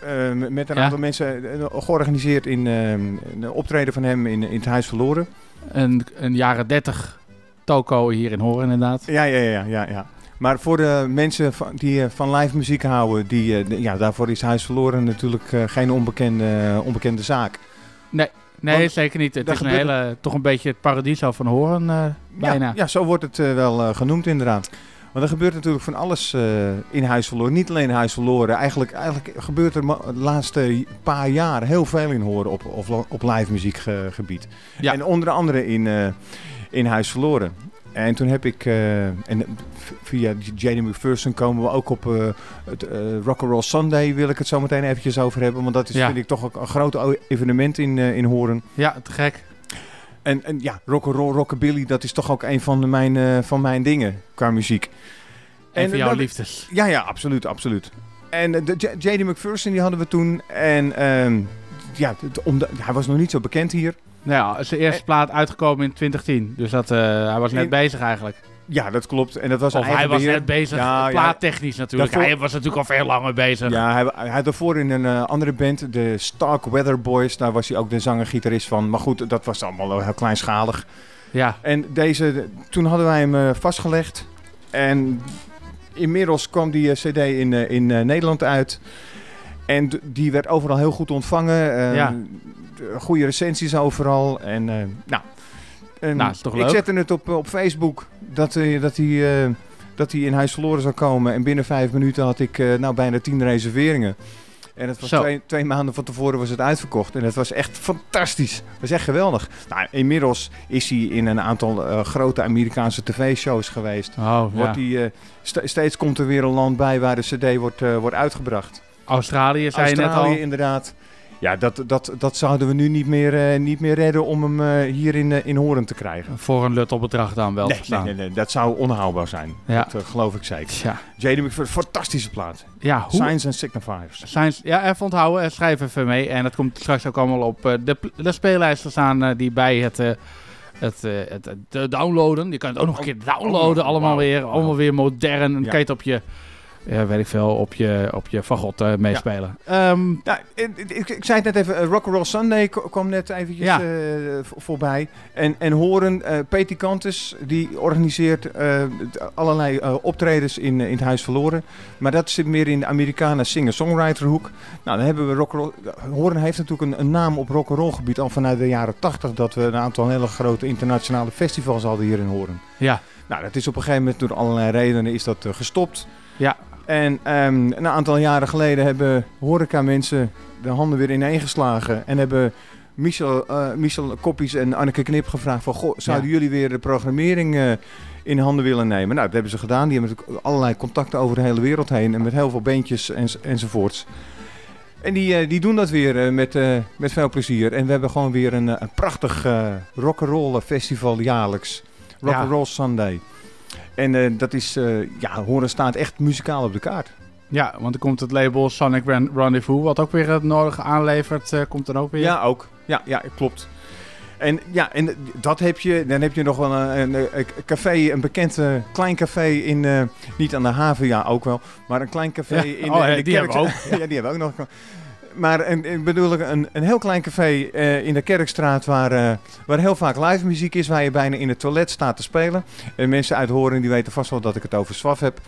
eh, met een Ja. aantal mensen eh, georganiseerd in ehm, een optreden van hem in, in het Huis Verloren. Een, een jaren 30 toko hier in Horen inderdaad. Ja, ja, ja, ja, ja. Maar voor de mensen van, die eh, van live muziek houden, die, eh, de- ja, daarvoor is Huis Verloren natuurlijk eh, geen onbekende, onbekende zaak. Nee, nee Want zeker niet. Het is een hele, toch een beetje het paradiso van Horen eh, bijna. Ja, ja, zo wordt het eh, wel eh, genoemd inderdaad. Want er gebeurt natuurlijk van alles eh, in Huis Verloren. Niet alleen Huis Verloren. Eigenlijk, eigenlijk gebeurt er de laatste paar jaar heel veel in Horen op, op, op live muziekgebied. Ja. En onder andere in, eh, in Huis Verloren. En toen heb ik, eh, en via J.D. McPherson komen we ook op eh het eh Rock'n'Roll Sunday, wil ik het zo meteen eventjes over hebben. Want dat is, Ja. vind ik, toch ook een groot evenement in, eh, in Horen. Ja, te gek. En, en ja, rock'n'roll, rockabilly, dat is toch ook een van mijn, eh, van mijn dingen qua muziek. En van jouw dat- liefdes. Ja, ja, absoluut, absoluut. En eh, de J.D. McPherson, die hadden we toen. En ehm, ja, omdat, hij was nog niet zo bekend hier. Nou ja, zijn eerste plaat uitgekomen in 2010. Dus dat, eh, hij was net bezig eigenlijk. Ja, dat klopt. En dat was Of hij was beheer. net bezig, Ja, ja. plaattechnisch natuurlijk. Daarvoor- Hij was natuurlijk al veel langer bezig. Ja, hij, hij had daarvoor in een eh, andere band, de Stark Weather Boys, daar was hij ook de zanger-gitarist van. Maar goed, dat was allemaal wel heel kleinschalig. Ja. En deze, toen hadden wij hem eh, vastgelegd. En inmiddels kwam die eh, cd in, eh, in eh, Nederland uit. En die werd overal heel goed ontvangen. eh, Ja. Goede recensies overal. En eh, nou, Nou, is toch ik leuk? zette het op, op Facebook dat, eh, dat hij... eh, dat hij in huis verloren zou komen. En binnen vijf minuten had ik eh, nou bijna tien reserveringen. En het was twee, twee maanden van tevoren was het uitverkocht. En het was echt fantastisch. Het was echt geweldig. Nou, inmiddels is hij in een aantal grote Amerikaanse tv-shows geweest. Oh, Wordt ja. steeds komt er weer een land bij waar de cd wordt, wordt uitgebracht. Australië zei je net Australië al. inderdaad. Ja, dat, dat, dat zouden we nu niet meer, eh, niet meer redden om hem eh, hier in, eh, in Horen te krijgen. Voor een luttelbedrag dan wel Nee, nee, nee, nee, dat zou onhaalbaar zijn. Ja. Dat geloof ik zeker. Ja. Jaden McPherson, fantastische plaat. Ja, hoe... Signs and Signifiers. Science, ja, even onthouden. Schrijf even mee. En dat komt straks ook allemaal op de, de speellijst te staan die bij het, het, het, het de downloaden. Je kan het ook nog een keer downloaden. nog. allemaal, weer, allemaal weer modern. En het op je, ja, weet ik veel, op je, op je fagot eh, meespelen. Ehm, Nou, ik, ik, ik zei het net even, uh, Rock'n'Roll Sunday kwam net eventjes Ja. eh, voorbij. En, en Horen, eh Peter Cantus, die organiseert eh, allerlei eh, optredens in, eh, in het Huis Verloren. Maar dat zit meer in de Amerikanen singer-songwriter hoek. Nou, dan hebben we Rock'n'Roll... Horen heeft natuurlijk een, een naam op rock'n'roll gebied al vanuit de jaren 80 dat we een aantal hele grote internationale festivals hadden hier in Horen. ja, Nou, dat is op een gegeven moment door allerlei redenen is dat eh, gestopt. ja, En ehm, een aantal jaren geleden hebben horeca mensen de handen weer ineengeslagen. En hebben Michel, eh Michel Koppies en Anneke Knip gevraagd van... Goh, zouden jullie weer de programmering eh, in handen willen nemen? Nou, dat hebben ze gedaan. Die hebben natuurlijk allerlei contacten over de hele wereld heen. En met heel veel bandjes enz- enzovoorts. En die, eh, die doen dat weer met, met veel plezier. En we hebben gewoon weer een, een prachtig rock'n'roll festival jaarlijks. Rock'n'roll Sunday. En eh, dat is, eh, ja, Horen staat echt muzikaal op de kaart. ja, want er komt het label Sonic Ren- Rendezvous, wat ook weer het nodige aanlevert, eh, komt dan ook weer. Ja, ook. Ja, ja, klopt. En ja, en dat heb je. Dan heb je nog wel een, een, een café, een bekend klein café in, niet aan de haven, ja ook wel, maar een klein café Ja. in, Oh, in de die kerk. hebben we ook. ja, die hebben we ook nog. Maar een, ik bedoel, een, een heel klein café eh, in de Kerkstraat waar, eh, waar heel vaak live muziek is, waar je bijna in het toilet staat te spelen. En mensen uit Horen die weten vast wel dat ik het over SWAF heb.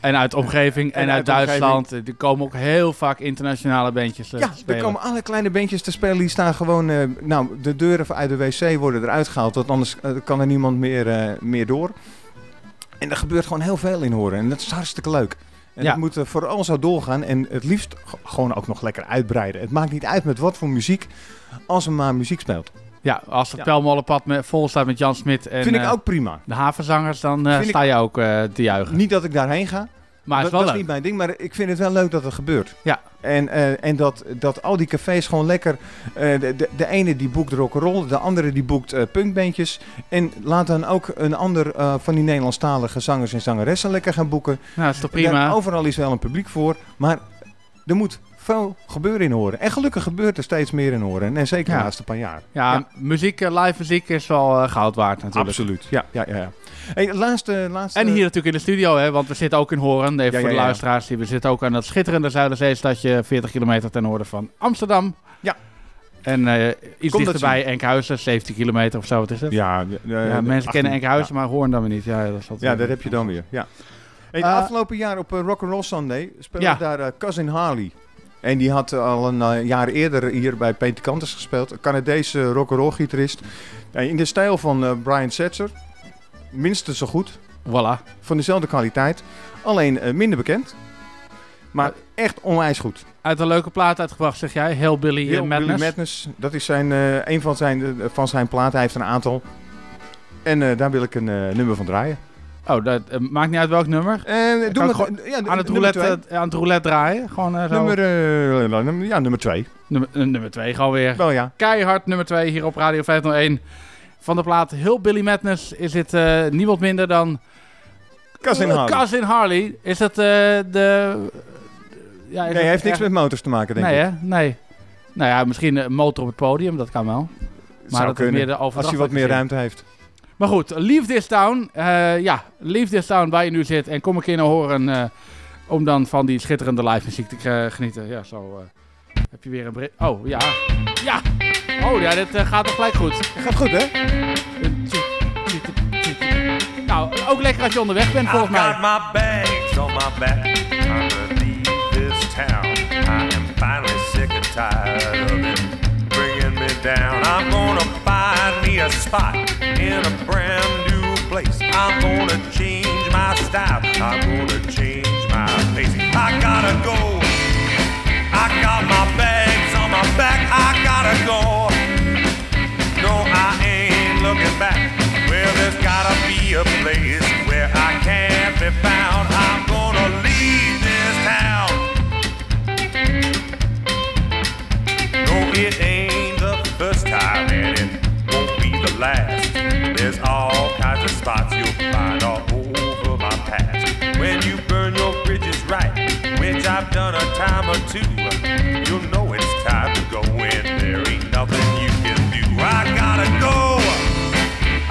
En uit de omgeving en, En uit. Duitsland. Eh, Er komen ook heel vaak internationale bandjes eh, Ja, te er spelen. komen alle kleine bandjes te spelen. Die staan gewoon... eh, nou, de deuren uit de wc worden eruit gehaald. Want anders eh, kan er niemand meer, eh, meer door. En er gebeurt gewoon heel veel in horen. En dat is hartstikke leuk. En Ja. dat moet eh, vooral zo doorgaan. En het liefst gewoon ook nog lekker uitbreiden. Het maakt niet uit met wat voor muziek. Als er maar muziek speelt. Ja, als het Ja. Met, vol staat met Jan Smit en Vind ik eh, ook prima. de havenzangers, dan eh, Vind ik- sta je ook eh, te juichen. Niet dat ik daarheen ga. Maar het dat is wel dat is leuk. niet mijn ding. Maar ik vind het wel leuk dat het gebeurt. Ja. En, eh, en dat, dat al die cafés gewoon lekker... eh, de, de, de ene die boekt rock'n'roll, de andere die boekt eh, punkbandjes. En laat dan ook een ander van die Nederlandstalige zangers en zangeressen lekker gaan boeken. Nou, dat is toch prima. Daar, overal is wel een publiek voor. Maar er moet veel gebeuren in horen. En gelukkig gebeurt er steeds meer in horen. En zeker Ja. de laatste paar jaar. ja, muziek, eh, live muziek is wel eh, goud waard natuurlijk. absoluut. Ja, ja, ja. ja. Hey, laatste, laatste... En hier natuurlijk in de studio, hè, want we zitten ook in Horen. Even voor de luisteraars. We zitten ook aan dat schitterende Zuiderzeestadje, 40 kilometer ten noorden van Amsterdam. Ja. En eh, iets Kom dat dichterbij Enkhuizen, 17 kilometer of zo, wat is het? Ja, Ja, mensen 18, kennen Enkhuizen, maar horen dan weer niet. Ja, dat, Ja, dat heb je dan weer. Ja. Hey, afgelopen jaar op uh, Rock'n'Roll Sunday speelde Ja. daar Cousin Harley. En die had al een eh, jaar eerder hier bij Peter Cantus gespeeld. Een Canadese rock'n'roll gitarist. In de stijl van eh, Brian Setzer. Minstens zo goed. Voilà. Van dezelfde kwaliteit. Alleen eh, minder bekend. Maar echt onwijs goed. Uit een leuke plaat uitgebracht, zeg jij. Heel Billy Heel Madness. Billy Madness. Dat is zijn, een van zijn, van zijn platen. Hij heeft een aantal. En daar wil ik een nummer van draaien. Oh, dat eh, maakt niet uit welk nummer. En Kan doe maar, ja, aan, het roulette, eh, aan het roulette draaien. Gewoon eh. Nummer, eh, ja, nummer twee. nummer, eh, nummer twee, gewoon weer. Wel ja. Keihard nummer 2 hier op Radio 501. Van de plaat Heel Billy Madness is het eh, niemand minder dan... Cousin Eh, Harley. Cousin Harley. Is dat eh, de... Ja, Nee, hij heeft niks met motors te maken, denk Nee, ik. hè? Nee. Nou ja, misschien een motor op het podium, dat kan wel. Maar Zou dat is kunnen, meer de Als hij wat meer ruimte heeft. Maar goed, Leave This Town. Eh, ja, Leave This Town waar je nu zit. En kom een keer naar horen eh, om dan van die schitterende live muziek te genieten. Ja, zo eh, heb je weer een bericht. Oh, ja. Ja. Oh, ja, dit gaat toch gelijk goed. Gaat goed, hè? Nou, ook lekker als je onderweg bent, volgens I've mij. got my bags on my back. I'm gonna leave this town. I am finally sick and tired of it bringing me down. I'm gonna a spot in a brand new place. I'm gonna change my style. I'm gonna change my pace. I gotta go. I got my bags on my back. I gotta go. No, I ain't looking back. Well, there's gotta be a place where I can't be found. I'm gonna leave this town. No, it ain't the first last. There's all kinds of spots you'll find all over my past. When you burn your bridges right, which I've done a time or two, you'll know it's time to go in. There ain't nothing you can do. I gotta go.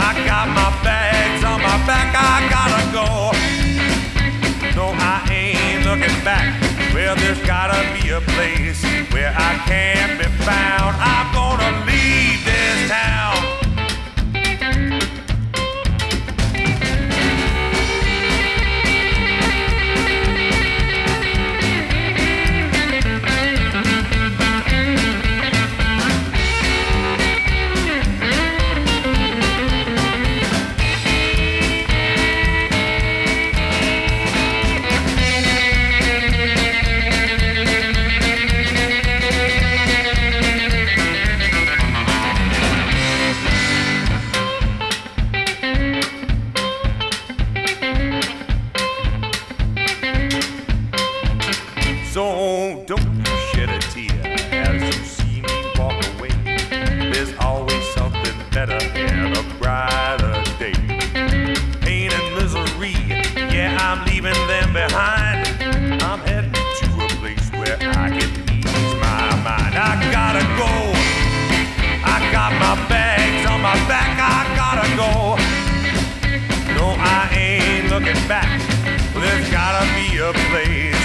I got my bags on my back. I gotta go. No, I ain't looking back. Well, there's gotta be a place where I can't be found. I'm don't you shed a tear as you see me walk away. There's always something better and a brighter day. Pain and misery, yeah, I'm leaving them behind. I'm heading to a place where I can ease my mind. I gotta go. I got my bags on my back. I gotta go. No, I ain't looking back. There's gotta be a place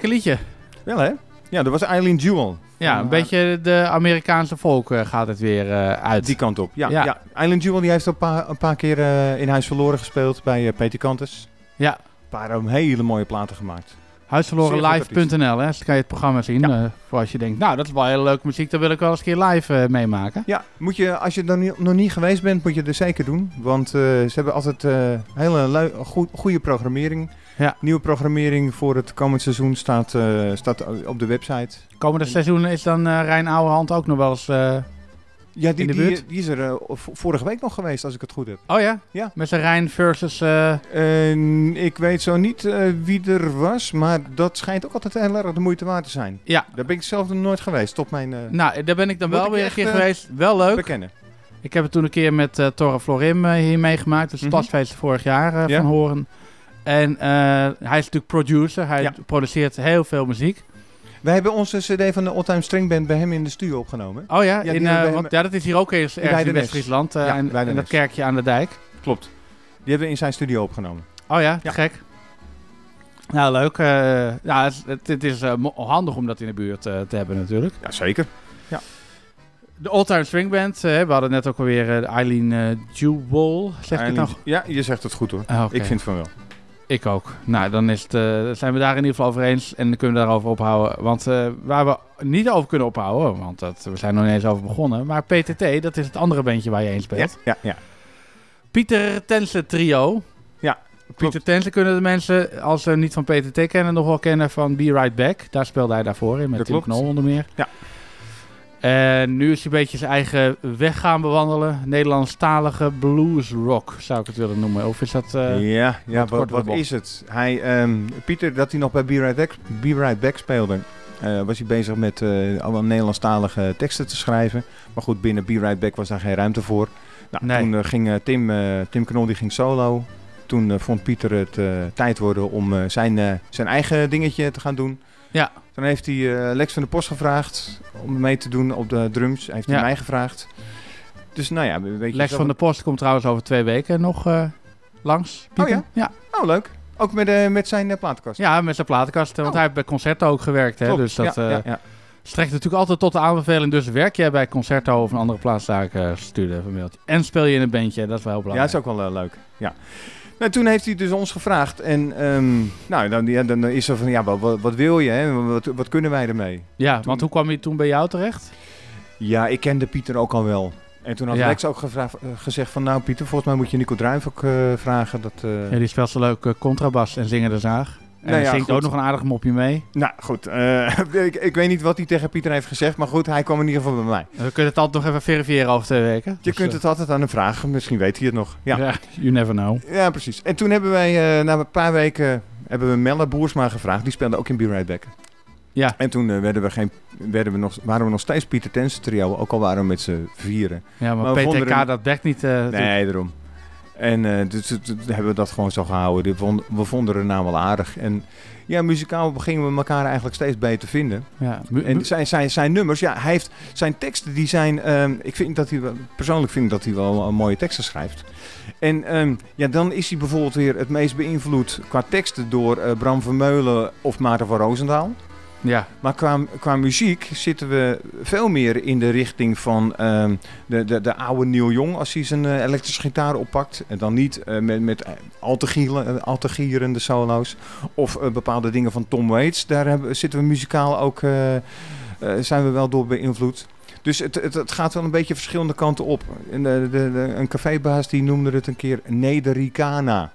lekker liedje. Wel hè? Ja, dat was Eileen Jewel. Ja, een eh, beetje de Amerikaanse volk eh, gaat het weer eh, uit. Die kant op. Ja, Ja. ja. Eileen Jewel die heeft een paar, een paar keer eh, in Huis Verloren gespeeld bij eh Peter Cantus. Ja. Een paar eh, hele mooie platen gemaakt. Huisverlorenlive.nl, hè? Dus kan je het programma zien. eh, voor als je denkt, nou, dat is wel hele leuke muziek, dan wil ik wel eens een keer live eh, meemaken. Ja, moet je, als je er nog niet geweest bent, moet je het zeker doen. Want eh, ze hebben altijd eh, hele goede programmering. Ja. Nieuwe programmering voor het komend seizoen staat, eh, staat op de website. Komende seizoen is dan eh Rijn Ouwehand ook nog wel eens eh, Ja, die, in de die, buurt. die is er vorige week nog geweest, als ik het goed heb. Oh ja? Ja. Met zijn Rijn versus... ik weet zo niet wie er was, maar dat schijnt ook altijd heel erg de moeite waard te zijn. Ja. Daar ben ik zelf nog nooit geweest, tot mijn... nou, daar ben ik dan wel ik weer een keer geweest. Wel leuk. bekennen. Ik heb het toen een keer met Torre Florim hier meegemaakt. Het Mhm. stadsfeest vorig jaar Ja. van Horen. En eh, hij is natuurlijk producer. Hij Ja. produceert heel veel muziek. Wij hebben onze cd van de All Time String Band bij hem in de studio opgenomen. Oh ja, die in, eh, want, ja dat is hier ook eens ergens in. West-Friesland. eh, Ja, en, dat kerkje aan de dijk. Klopt. Die hebben we in zijn studio opgenomen. Oh ja, Ja. gek. Nou, leuk. eh, ja, het, het, het is eh, handig om dat in de buurt te hebben natuurlijk. Ja, zeker. Ja. De All Time String Band. we hadden net ook alweer eh, Eileen Jewel. Zeg ik het nog? Ja, je zegt het goed hoor. Ah. Ik vind van wel. Ik ook. Nou, dan is het, eh, zijn we daar in ieder geval over eens en dan kunnen we daarover ophouden. Want eh, waar we niet over kunnen ophouden, want dat, we zijn nog niet eens over begonnen. Maar PTT, dat is het andere bandje waar je Ja, speelt. ja, ja. Pieter Tense Trio. Ja, Pieter Tense kunnen de mensen, als ze niet van PTT kennen, nog wel kennen van Be Right Back. Daar speelde hij daarvoor in, met Dat Tim. Knol onder meer. Ja. En nu is hij een beetje zijn eigen weg gaan bewandelen. Nederlandstalige blues rock, zou ik het willen noemen. Of is dat... eh, ja, ja wat is het? Hij, ehm, Pieter, dat hij nog bij Be Right Back, Be Right Back speelde, eh, was hij bezig met eh, allemaal Nederlandstalige teksten te schrijven. Maar goed, binnen Be Right Back was daar geen ruimte voor. Nou, Nee. Toen ging Tim, Tim Knol die ging solo. Toen vond Pieter het tijd worden om zijn, zijn eigen dingetje te gaan doen. Ja. Toen heeft hij eh, Lex van der Post gevraagd om mee te doen op de drums. Hij heeft hij Ja. mij gevraagd. Dus nou ja, weet je Lex van der Post komt trouwens over twee weken nog eh, langs. Oh Pieter. ja? Ja. Oh, leuk. Ook met, eh, met zijn platenkast. Ja, met zijn platenkast. Want Oh. hij heeft bij Concerto ook gewerkt. Hè? Dus dat Ja, ja, ja. strekt natuurlijk altijd tot de aanbeveling. Dus werk jij bij Concerto of een andere plaats, daar uh, stuurde even een mailtje. En speel je in een bandje, dat is wel heel Ja, belangrijk. dat is ook wel leuk. Ja. Nou, toen heeft hij dus ons gevraagd. En ehm, nou, dan, ja, dan is er van, ja, wat, wat, wil je? Hè? Wat, wat kunnen wij ermee? Ja, want hoe kwam je toen bij jou terecht? Ja, ik kende Pieter ook al wel. En toen had Ja. Lex ook gevraagd, eh, gezegd van, nou Pieter, volgens mij moet je Nico Druijf ook eh, vragen. Dat, eh, Ja, die speelt zo leuk eh, contrabas en zingende zaag. En Nou hij ja, zingt ook nog een aardig mopje mee. Nou, goed. eh, ik, ik weet niet wat hij tegen Pieter heeft gezegd, maar goed, hij kwam in ieder geval bij mij. We kunnen het altijd nog even verifiëren over twee weken. Je Dus, kunt eh, het altijd aan hem vragen, misschien weet hij het nog. Ja, ja, you never know. Ja, precies. En toen hebben wij, eh, na een paar weken, hebben we Melle Boersma gevraagd. Die speelde ook in Be Right Back. Ja. En toen werden we geen, werden we nog, waren we nog steeds Pieter Tense trio, ook al waren we met z'n vieren. Ja, maar, PTK, hem- dat werkt niet. Nee, daarom. En eh, dus, dus- dus hebben we dat gewoon zo gehouden. We vonden, de naam wel aardig. En ja, muzikaal gingen we elkaar eigenlijk steeds beter vinden. Ja, En zijn, zijn, zijn nummers, ja, hij heeft zijn teksten die zijn. ehm, ik vind dat hij wel, persoonlijk vind ik dat hij wel mooie teksten schrijft. En ehm, ja, dan is hij bijvoorbeeld weer het meest beïnvloed qua teksten door eh, Bram Vermeulen of Maarten van Roosendaal. Ja, Maar qua, qua muziek zitten we veel meer in de richting van ehm, de, de, de oude Neil Young als hij zijn eh, elektrische gitaar oppakt. En dan niet eh, met, met eh, al, te gielen, al te gierende solo's. Of bepaalde dingen van Tom Waits. Daar hebben, zitten we muzikaal ook, zijn we wel door beïnvloed. Dus het, het, het gaat wel een beetje verschillende kanten op. En de, de, de- een cafébaas die noemde het een keer Nedericana.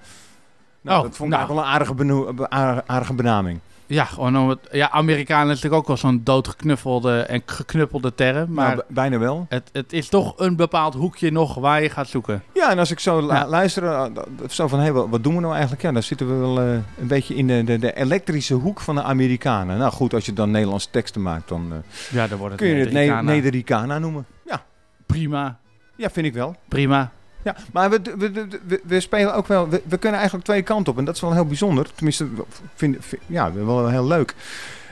Nou, Oh, dat vond ik nou. wel een aardige, aardige benaming. Ja, gewoon om het, ja, Amerikanen is natuurlijk ook wel zo'n doodgeknuffelde en geknuppelde term. Maar Maar Nou, bijna wel. het, het is toch een bepaald hoekje nog waar je gaat zoeken. Ja, en als ik zo Ja. luister, eh, zo van, hé, wat, wat doen we nou eigenlijk? Ja, dan zitten we wel eh, een beetje in de, de, de elektrische hoek van de Amerikanen. Nou goed, als je dan Nederlandse teksten maakt, dan eh, Ja, dan wordt het kun je het ne- Nedericana. Nedericana noemen. Ja. Prima, ja, vind ik wel. prima. Ja, maar we, we, we, spelen ook wel, we, kunnen eigenlijk twee kanten op. En dat is wel heel bijzonder. Tenminste, vind, vind, ja, wel heel leuk.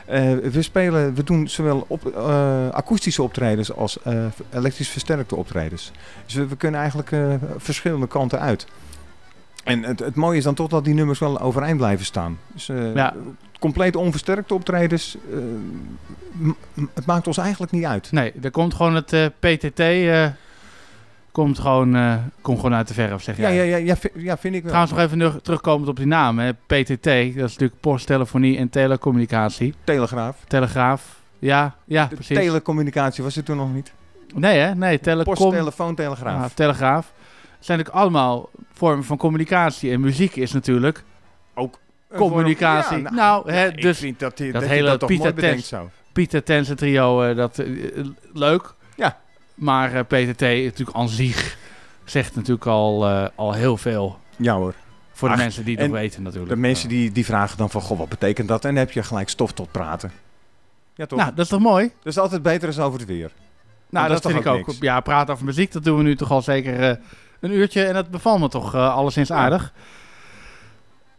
Eh, we spelen, we doen zowel op, eh, akoestische optredens als eh, elektrisch versterkte optredens. Dus we, kunnen eigenlijk verschillende kanten uit. En het, het mooie is dan toch dat die nummers wel overeind blijven staan. Dus Ja. compleet onversterkte optredens. het maakt ons eigenlijk niet uit. Nee, er komt gewoon het PTT... komt, gewoon, eh, komt gewoon uit de verf, zeg Ja, jij. ja, ja, ja, vi- ja, vind ik wel. Trouwens nog even terugkomend op die naam. Hè. PTT, dat is natuurlijk posttelefonie en telecommunicatie. Telegraaf. Telegraaf. Ja, ja, De precies. telecommunicatie was het toen nog niet. nee hè? Nee, telecom... Post, telefoon, telegraaf. Ja, telegraaf. Het zijn natuurlijk allemaal vormen van communicatie. En muziek is natuurlijk ook communicatie. Ja, nou, nou, hè, ik dus vind dat die- dat dat je hele dat Pieter Tens. Pieter Tense trio, eh, dat eh, leuk. Maar eh, PTT natuurlijk aan zich zegt natuurlijk al, eh, al heel veel. Ja hoor. Voor de Ach, mensen die het nog weten natuurlijk. De mensen die, die vragen dan van, goh, wat betekent dat? En dan heb je gelijk stof tot praten. Ja toch? Nou, dat is toch mooi? Dat is altijd beter dan over het weer. Nou, dat, vind ik ook. niks? Ja, praten over muziek, dat doen we nu toch al zeker eh, een uurtje. En dat bevalt me toch eh, alleszins aardig.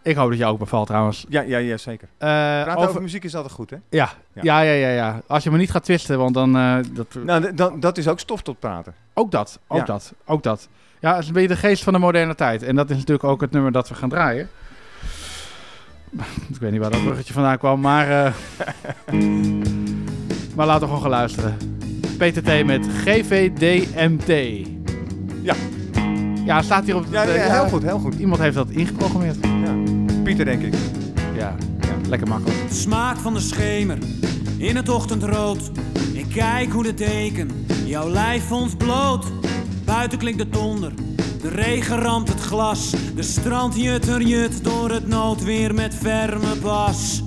Ik hoop dat je ook bevalt trouwens. Ja, ja, ja zeker. Eh, Praten over... muziek is altijd goed, hè? Ja. Ja. Ja, ja, ja, Als je me niet gaat twisten, want dan... eh, dat, Nou, dan, dat is ook stof tot praten. Ook dat, ook Ja. dat, ook dat. Ja, het is een beetje de geest van de moderne tijd. En dat is natuurlijk ook het nummer dat we gaan draaien. Ik weet niet waar dat bruggetje vandaan kwam, maar... eh, maar laten we gewoon gaan luisteren. PTT met GVDMT. Ja. Ja, staat hier op... Ja, ja, eh, heel goed, heel goed. Iemand heeft dat ingeprogrammeerd. Ja. Pieter, denk ik. Ja, ja lekker makkelijk. De smaak van de schemer in het ochtendrood. Ik kijk hoe de deken jouw lijf ons bloot. Buiten klinkt de donder, de regen ramt het glas. De strand jutter jut door het noodweer met ferme bas.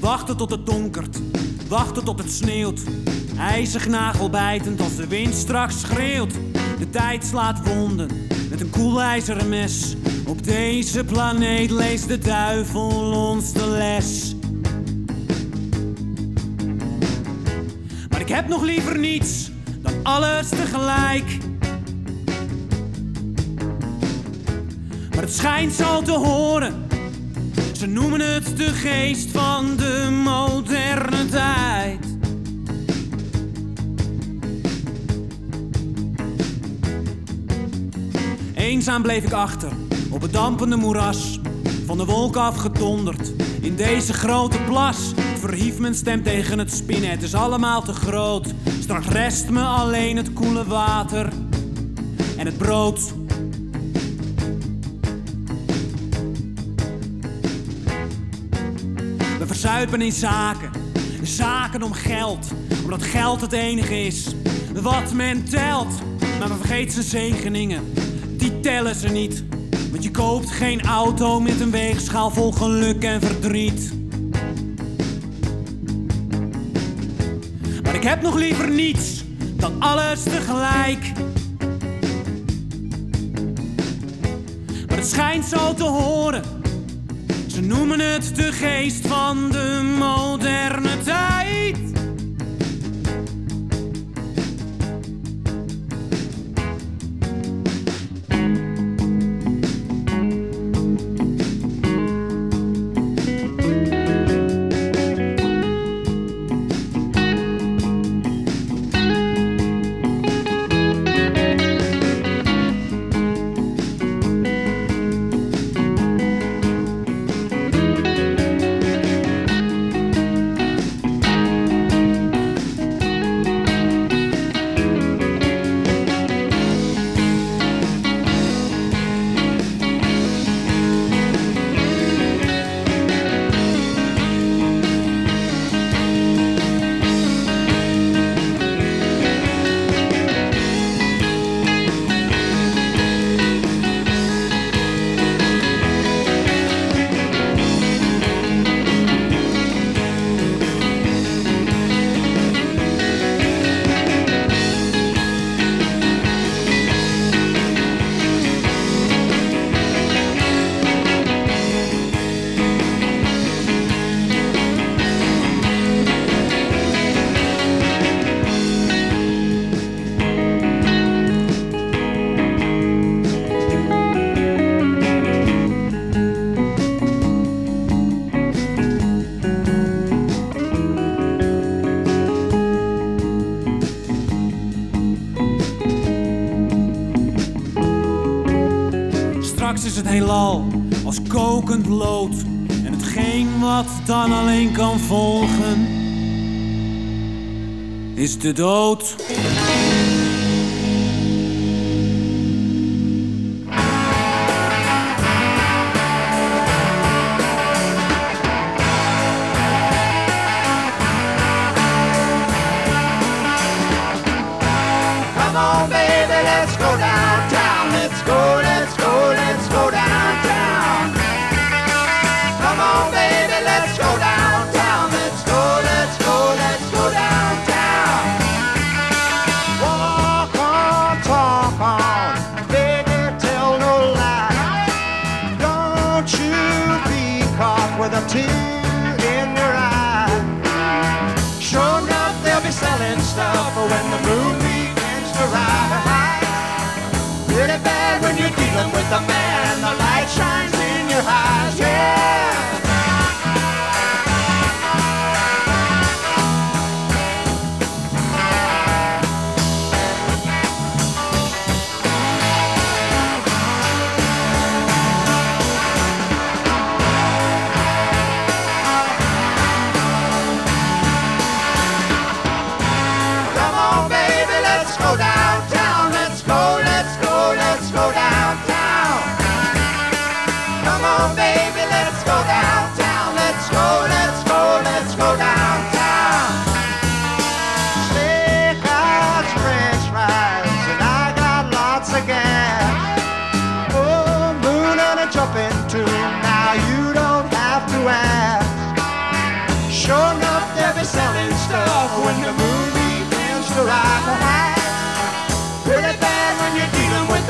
Wachten tot het donkert, wachten tot het sneeuwt. IJzig nagelbijtend als de wind straks schreeuwt. De tijd slaat wonden met een koelijzeren mes. Op deze planeet leest de duivel ons de les. Maar ik heb nog liever niets dan alles tegelijk. Maar het schijnt zo te horen. Ze noemen het de geest van de moderne tijd. Eenzaam bleef ik achter op het dampende moeras. Van de wolken afgedonderd in deze grote plas. Verhief mijn stem tegen het spinnen, het is allemaal te groot. Straks rest me alleen het koele water en het brood. We verzuipen in zaken, zaken om geld, omdat geld het enige is wat men telt. Maar we vergeten zijn zegeningen, die tellen ze niet. Want je koopt geen auto met een weegschaal vol geluk en verdriet. Maar ik heb nog liever niets dan alles tegelijk. Maar het schijnt zo te horen. Ze noemen het de geest van de moderne tijd. Heelal als kokend lood. En hetgeen wat dan alleen kan volgen, is de dood. In your. Sure enough, they'll be selling stuff when the moon begins to rise. Bad when you're dealing with a man, the light shines in your eyes, yeah.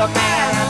Dealing with a man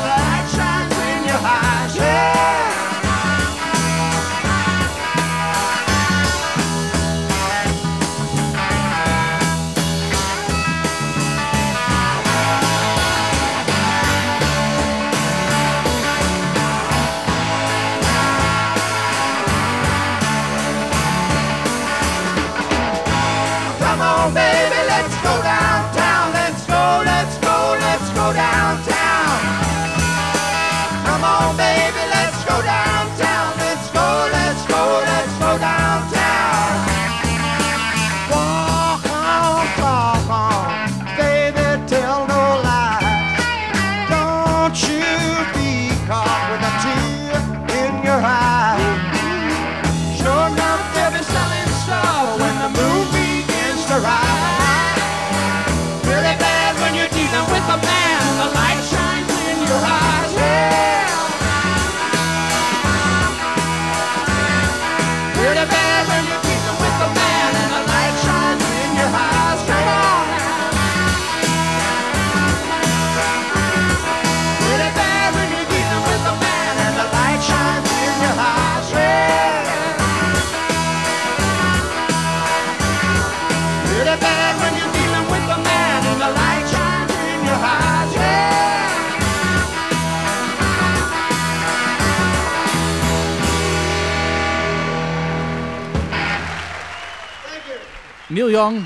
Neil Young.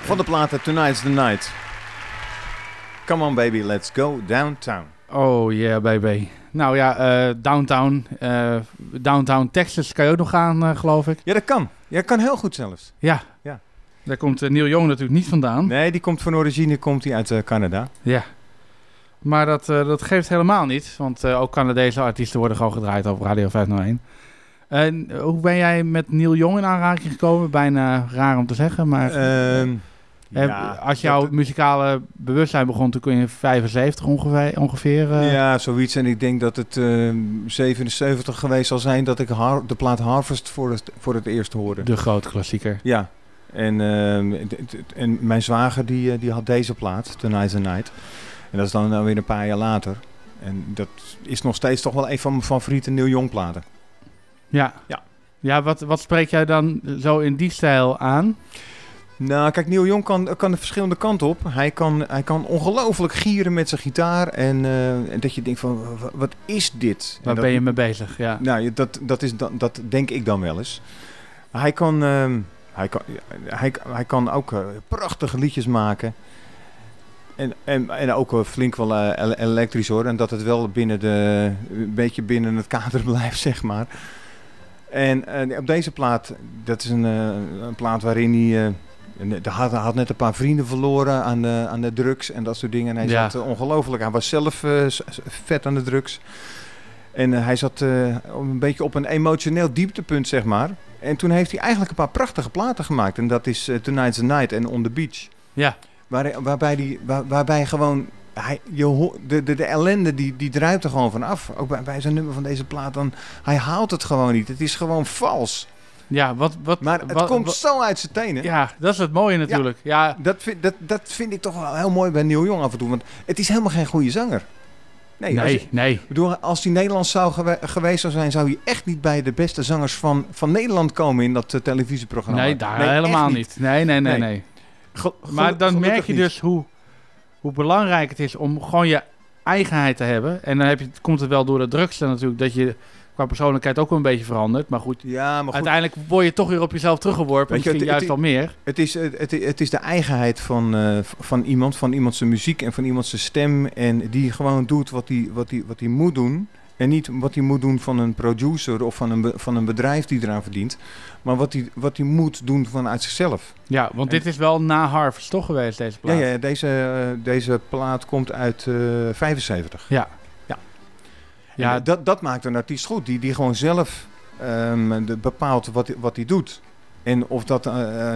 Van de platen Tonight's the Night. Come on baby, let's go downtown. Oh yeah, baby. Nou ja, eh, downtown, eh, downtown Texas kan je ook nog gaan, eh, geloof ik. Ja, dat kan. Ja, dat kan heel goed zelfs. Ja. Ja. Daar komt Neil Young natuurlijk niet vandaan. Nee, die komt van origine komt die uit eh, Canada. Ja. Maar dat, eh, dat geeft helemaal niet, want eh, ook Canadese artiesten worden gewoon gedraaid op Radio 501. En eh, hoe ben jij met Neil Young in aanraking gekomen? Bijna raar om te zeggen, maar Ehm, eh, ja, als jouw muzikale bewustzijn begon, toen kun je 75 ongeveer. ongeveer eh, Ja, zoiets. En ik denk dat het eh, 77 geweest zal zijn dat ik Har- de plaat Harvest voor het, voor het eerst hoorde. De grote klassieker. Ja. En, ehm, en mijn zwager die, eh, die had deze plaat, Tonight's the Night. En dat is dan nou weer een paar jaar later. En dat is nog steeds toch wel een van mijn favoriete Neil Young platen. Ja. Ja. Ja, wat, wat spreek jij dan zo in die stijl aan? Nou, kijk, Neil Young kan, kan de verschillende kanten op. Hij kan, hij kan ongelooflijk gieren met zijn gitaar. En, eh, dat je denkt van, wa- wat is dit? Waar dat- ben je mee bezig? Ja. Nou, dat, dat, is, dan- dat denk ik dan wel eens. Hij kan, ehm, hij kan, hij, hij kan ook eh, prachtige liedjes maken. en, en, en ook wel flink wel eh, ele- elektrisch hoor. En dat het wel binnen de, een beetje binnen het kader blijft, zeg maar. En eh, op deze plaat, dat is een, eh, een plaat waarin hij... eh, hij had, hij had net een paar vrienden verloren aan de, aan de drugs en dat soort dingen. En hij Ja. zat eh, ongelooflijk. Hij was zelf eh, vet aan de drugs. En eh, hij zat eh, een beetje op een emotioneel dieptepunt, zeg maar. En toen heeft hij eigenlijk een paar prachtige platen gemaakt. En dat is eh, Tonight's the Night en On the Beach. Ja. Waar, waarbij, die, waar, waarbij gewoon... Hij, je de, de, de ellende die, die druipt er gewoon van af. Ook bij, bij zijn nummer van deze plaat. Dan, hij haalt het gewoon niet. Het is gewoon vals. Ja, wat... wat Maar het wat- komt wat- zo uit zijn tenen. Ja, dat is het mooie natuurlijk. Ja, Dat, vind, dat, dat vind ik toch wel heel mooi bij Neil Young af en toe. Want het is helemaal geen goede zanger. Nee, Nee, als, je- nee. Ik bedoel, als hij Nederlands zou gewe- geweest zou zijn, zou hij echt niet bij de beste zangers van, van Nederland komen in dat eh, televisieprogramma. Nee, daar helemaal niet. Nee, nee, nee, Nee. nee. Ge- Maar dan merk je niet. dus hoe, hoe belangrijk het is om gewoon je eigenheid te hebben. En dan heb je, komt het wel door de drugs dan natuurlijk dat je qua persoonlijkheid ook wel een beetje verandert. Maar goed, Ja, maar goed. uiteindelijk word je toch weer op jezelf teruggeworpen. Weet je, het- juist het- wel meer. Het is, het, is de eigenheid van, eh, van iemand, van iemand zijn muziek en van iemand zijn stem. En die gewoon doet wat hij wat die, wat hij moet doen. En niet wat hij moet doen van een producer of van een, van een bedrijf die eraan verdient. Maar wat hij, wat hij moet doen vanuit zichzelf. Ja, want En- dit is wel na Harvest toch geweest, deze Ja, plaat? ja deze, eh, deze plaat komt uit eh 75. Ja. Ja. Ja. En dat, dat maakt een artiest goed. Die, die gewoon zelf ehm, de, bepaalt wat, wat hij doet. En of dat... eh,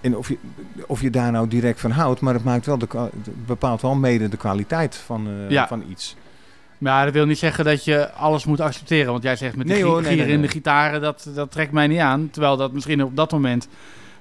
en of je, of je daar nou direct van houdt, maar het maakt wel de, bepaalt wel mede de kwaliteit van, eh, Ja. van iets. Maar dat wil niet zeggen dat je alles moet accepteren. Want jij zegt met die Nee, hoor, gieren nee, in de gitaren, dat, dat trekt mij niet aan. Terwijl dat misschien op dat moment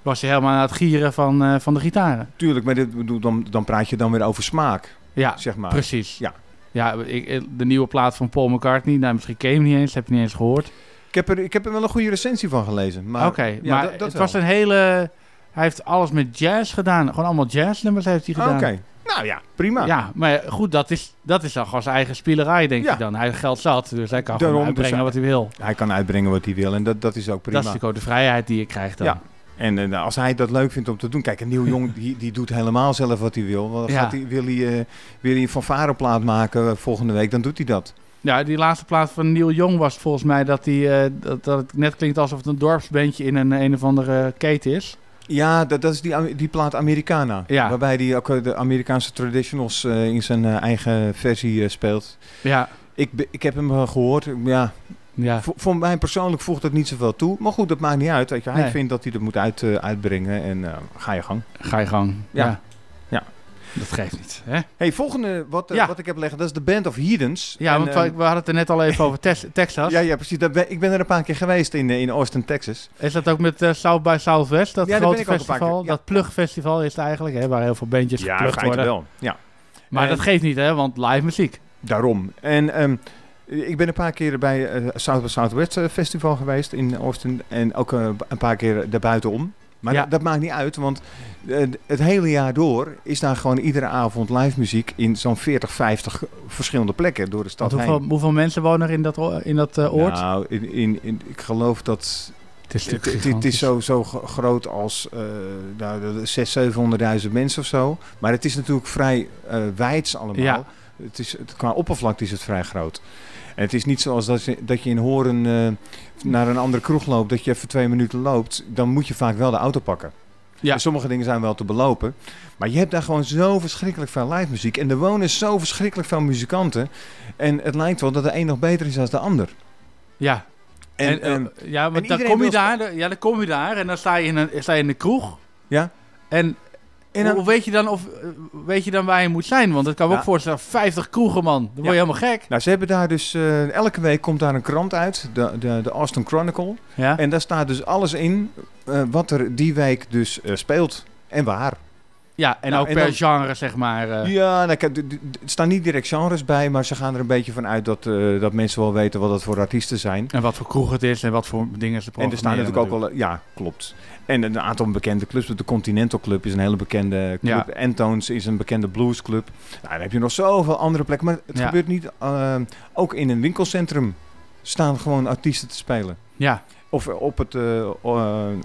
was je helemaal aan het gieren van, eh, van de gitaren. Tuurlijk, maar dit, bedoel, dan, dan praat je dan weer over smaak. Ja, zeg maar. precies. Ja. Ja, ik, de nieuwe plaat van Paul McCartney, nou, misschien ken je hem niet eens, heb je niet eens gehoord. Ik heb, er, ik heb er wel een goede recensie van gelezen. Maar, Oké, ja, maar dat, dat het wel. was een hele... Hij heeft alles met jazz gedaan. Gewoon allemaal jazznummers heeft hij gedaan. Oké, nou ja, prima. Ja, maar goed, dat is, dat is dan gewoon zijn eigen spielerij, denk Ja. je dan. Hij heeft geld zat, dus hij kan Daarom, gewoon uitbrengen dus wat hij wil. Hij kan uitbrengen wat hij wil en dat, dat is ook prima. Dat is natuurlijk ook de vrijheid die je krijgt dan. Ja. En als hij dat leuk vindt om te doen. Kijk, een nieuw jong die, die doet helemaal zelf wat hij wil. Ja. gaat hij, wil, hij, eh, wil hij een fanfareplaat maken volgende week, dan doet hij dat. Ja, die laatste plaat van Neil Young was volgens mij dat, die, eh, dat, dat het net klinkt alsof het een dorpsbandje in een, een of andere keten is. Ja, dat, dat is die, die plaat Americana. Ja. Waarbij hij ook eh, de Amerikaanse traditionals eh, in zijn eh, eigen versie speelt. Ja. Ik, ik heb hem eh, gehoord. Ja, Ja. voor, voor mij persoonlijk voegt dat niet zoveel toe. Maar goed, dat maakt niet uit. Weet je. Hij Nee. vindt dat hij dat moet uit, uitbrengen. En ga je gang. Ga je gang. Ja. Ja. Dat geeft niet. Hè? Hey, volgende wat, eh, Ja. wat ik heb leggen, dat is de Band of Heathens. Ja, En, want eh, we hadden het er net al even over Tex- Texas. ja, ja, precies. Dat ben- ik ben er een paar keer geweest in, eh, in Austin, Texas. Is dat ook met eh, South by Southwest, dat Ja, daar grote festival? Dat plugfestival is het eigenlijk, hè, waar heel veel bandjes Ja, geplukt worden. wel. Ja. Maar En- dat geeft niet, hè, want live muziek. Daarom. En ehm, ik ben een paar keer bij het South by Southwest Festival geweest in Austin. En ook een paar keer daarbuitenom. Maar Ja. dat, maakt niet uit, want eh, het hele jaar door is daar gewoon iedere avond live muziek in zo'n 40, 50 verschillende plekken door de stad hoeveel, heen. hoeveel mensen wonen er in dat, in dat eh, oord? Nou, in, in, in- ik geloof dat... Het is Het, het- is zo, zo gro- groot als uh, nou, 600.000, 700.000 mensen of zo. Maar het is natuurlijk vrij eh wijds allemaal. Ja. Het is, het, qua oppervlakte is het vrij groot. En het is niet zoals dat je, dat je in Horen eh, naar een andere kroeg loopt, dat je even twee minuten loopt. Dan moet je vaak wel de auto pakken. Ja. En sommige dingen zijn wel te belopen. Maar je hebt daar gewoon zo verschrikkelijk veel live muziek. En er wonen zo verschrikkelijk veel muzikanten. En het lijkt wel dat de een nog beter is dan de ander. Ja. En, En, eh, ja, maar en dan kom je wil daar, ja, dan kom je daar en dan sta je in een, sta je in de kroeg. Ja. En, En dan- hoe weet je dan of eh, weet je dan waar je moet zijn? Want het kan me Ja. ook voorstellen, 50 kroegen man, dan word je helemaal gek. Nou, ze hebben daar dus... eh, elke week komt daar een krant uit. De, de, de Austin Chronicle. Ja. En daar staat dus alles in eh, wat er die week dus speelt. En waar. Ja, en Nou, ook en per dan- genre zeg maar. eh. Ja, nou, er staan niet direct genres bij, maar ze gaan er een beetje van uit dat, eh, dat mensen wel weten wat dat voor artiesten zijn. En wat voor kroeg het is en wat voor dingen ze En er staan natuurlijk ook wel, ja, klopt. En een aantal bekende clubs. De Continental Club is een hele bekende club. Ja. Antones is een bekende bluesclub. Nou, dan heb je nog zoveel andere plekken. Maar het Ja. gebeurt niet, eh, ook in een winkelcentrum staan gewoon artiesten te spelen. Ja. Of op het,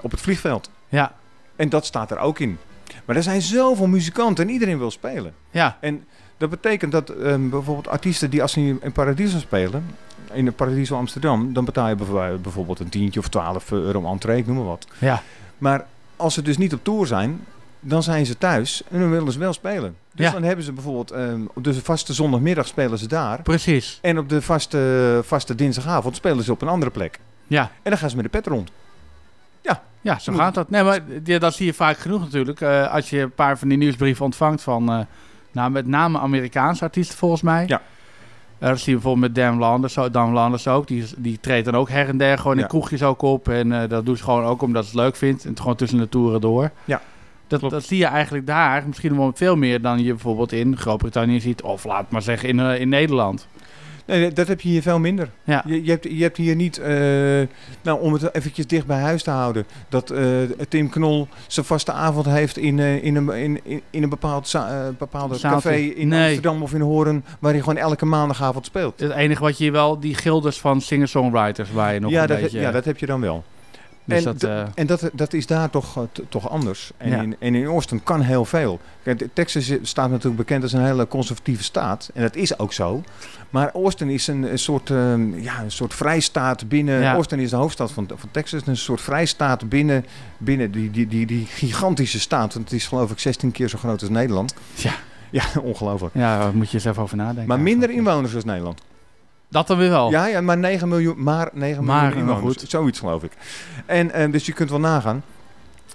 op het vliegveld. Ja. En dat staat er ook in. Maar er zijn zoveel muzikanten en iedereen wil spelen. Ja. En dat betekent dat ehm, bijvoorbeeld artiesten die als ze in Paradiso spelen, in de Paradiso Amsterdam, dan betaal je bijv- bijvoorbeeld een tientje of 12 euro entree, ik noem maar wat. Ja. Maar als ze dus niet op tour zijn, dan zijn ze thuis en dan willen ze wel spelen. Dus Ja. dan hebben ze bijvoorbeeld ehm, op de vaste zondagmiddag spelen ze daar. Precies. En op de vaste, vaste dinsdagavond spelen ze op een andere plek. Ja. En dan gaan ze met de pet rond. Ja. Zo gaat dat. Nee, maar ja, dat zie je vaak genoeg natuurlijk. Eh, als je een paar van die nieuwsbrieven ontvangt van, eh, nou, met name Amerikaanse artiesten volgens mij. Ja. Eh, dat zie je bijvoorbeeld met Dan Landers, ook- Dan Landers ook. Die, die treedt dan ook her en der gewoon Ja. in kroegjes ook op. En dat doet ze gewoon ook omdat ze het leuk vindt. En het gewoon tussen de toeren door. Ja. Dat, dat zie je eigenlijk daar misschien wel veel meer dan je bijvoorbeeld in Groot-Brittannië ziet. Of laat maar zeggen in, in Nederland. Nee, dat heb je hier veel minder. Ja. Je, je, hebt, je hebt hier niet, eh, nou om het eventjes dicht bij huis te houden, dat eh, Tim Knol zijn vaste avond heeft in, eh, in, een, in, in, in een bepaald bepaalde Zaaltje. café in Nee. Amsterdam of in Hoorn, waar hij gewoon elke maandagavond speelt. Het enige wat je wel, die gilders van singer-songwriters waar je nog ja, een dat, beetje... ja, dat heb je dan wel. Dus en dat, eh, en dat, dat is daar toch, eh, toch anders. En, Ja. in, en in Austin kan heel veel. Kijk, Texas staat natuurlijk bekend als een hele conservatieve staat. En dat is ook zo. Maar Austin is een, een, soort, ehm, ja, een soort vrijstaat binnen... Ja. Austin is de hoofdstad van, van Texas. Een soort vrijstaat binnen, binnen die, die, die, die gigantische staat. Want het is geloof ik 16 keer zo groot als Nederland. Ja. Ja, ongelooflijk. Ja, daar moet je eens even over nadenken. Maar minder inwoners als Nederland. Dat dan weer wel. Ja, ja maar 9 miljoen, maar 9 Maar, miljoen maar goed. Zoiets geloof ik. En eh, dus je kunt wel nagaan.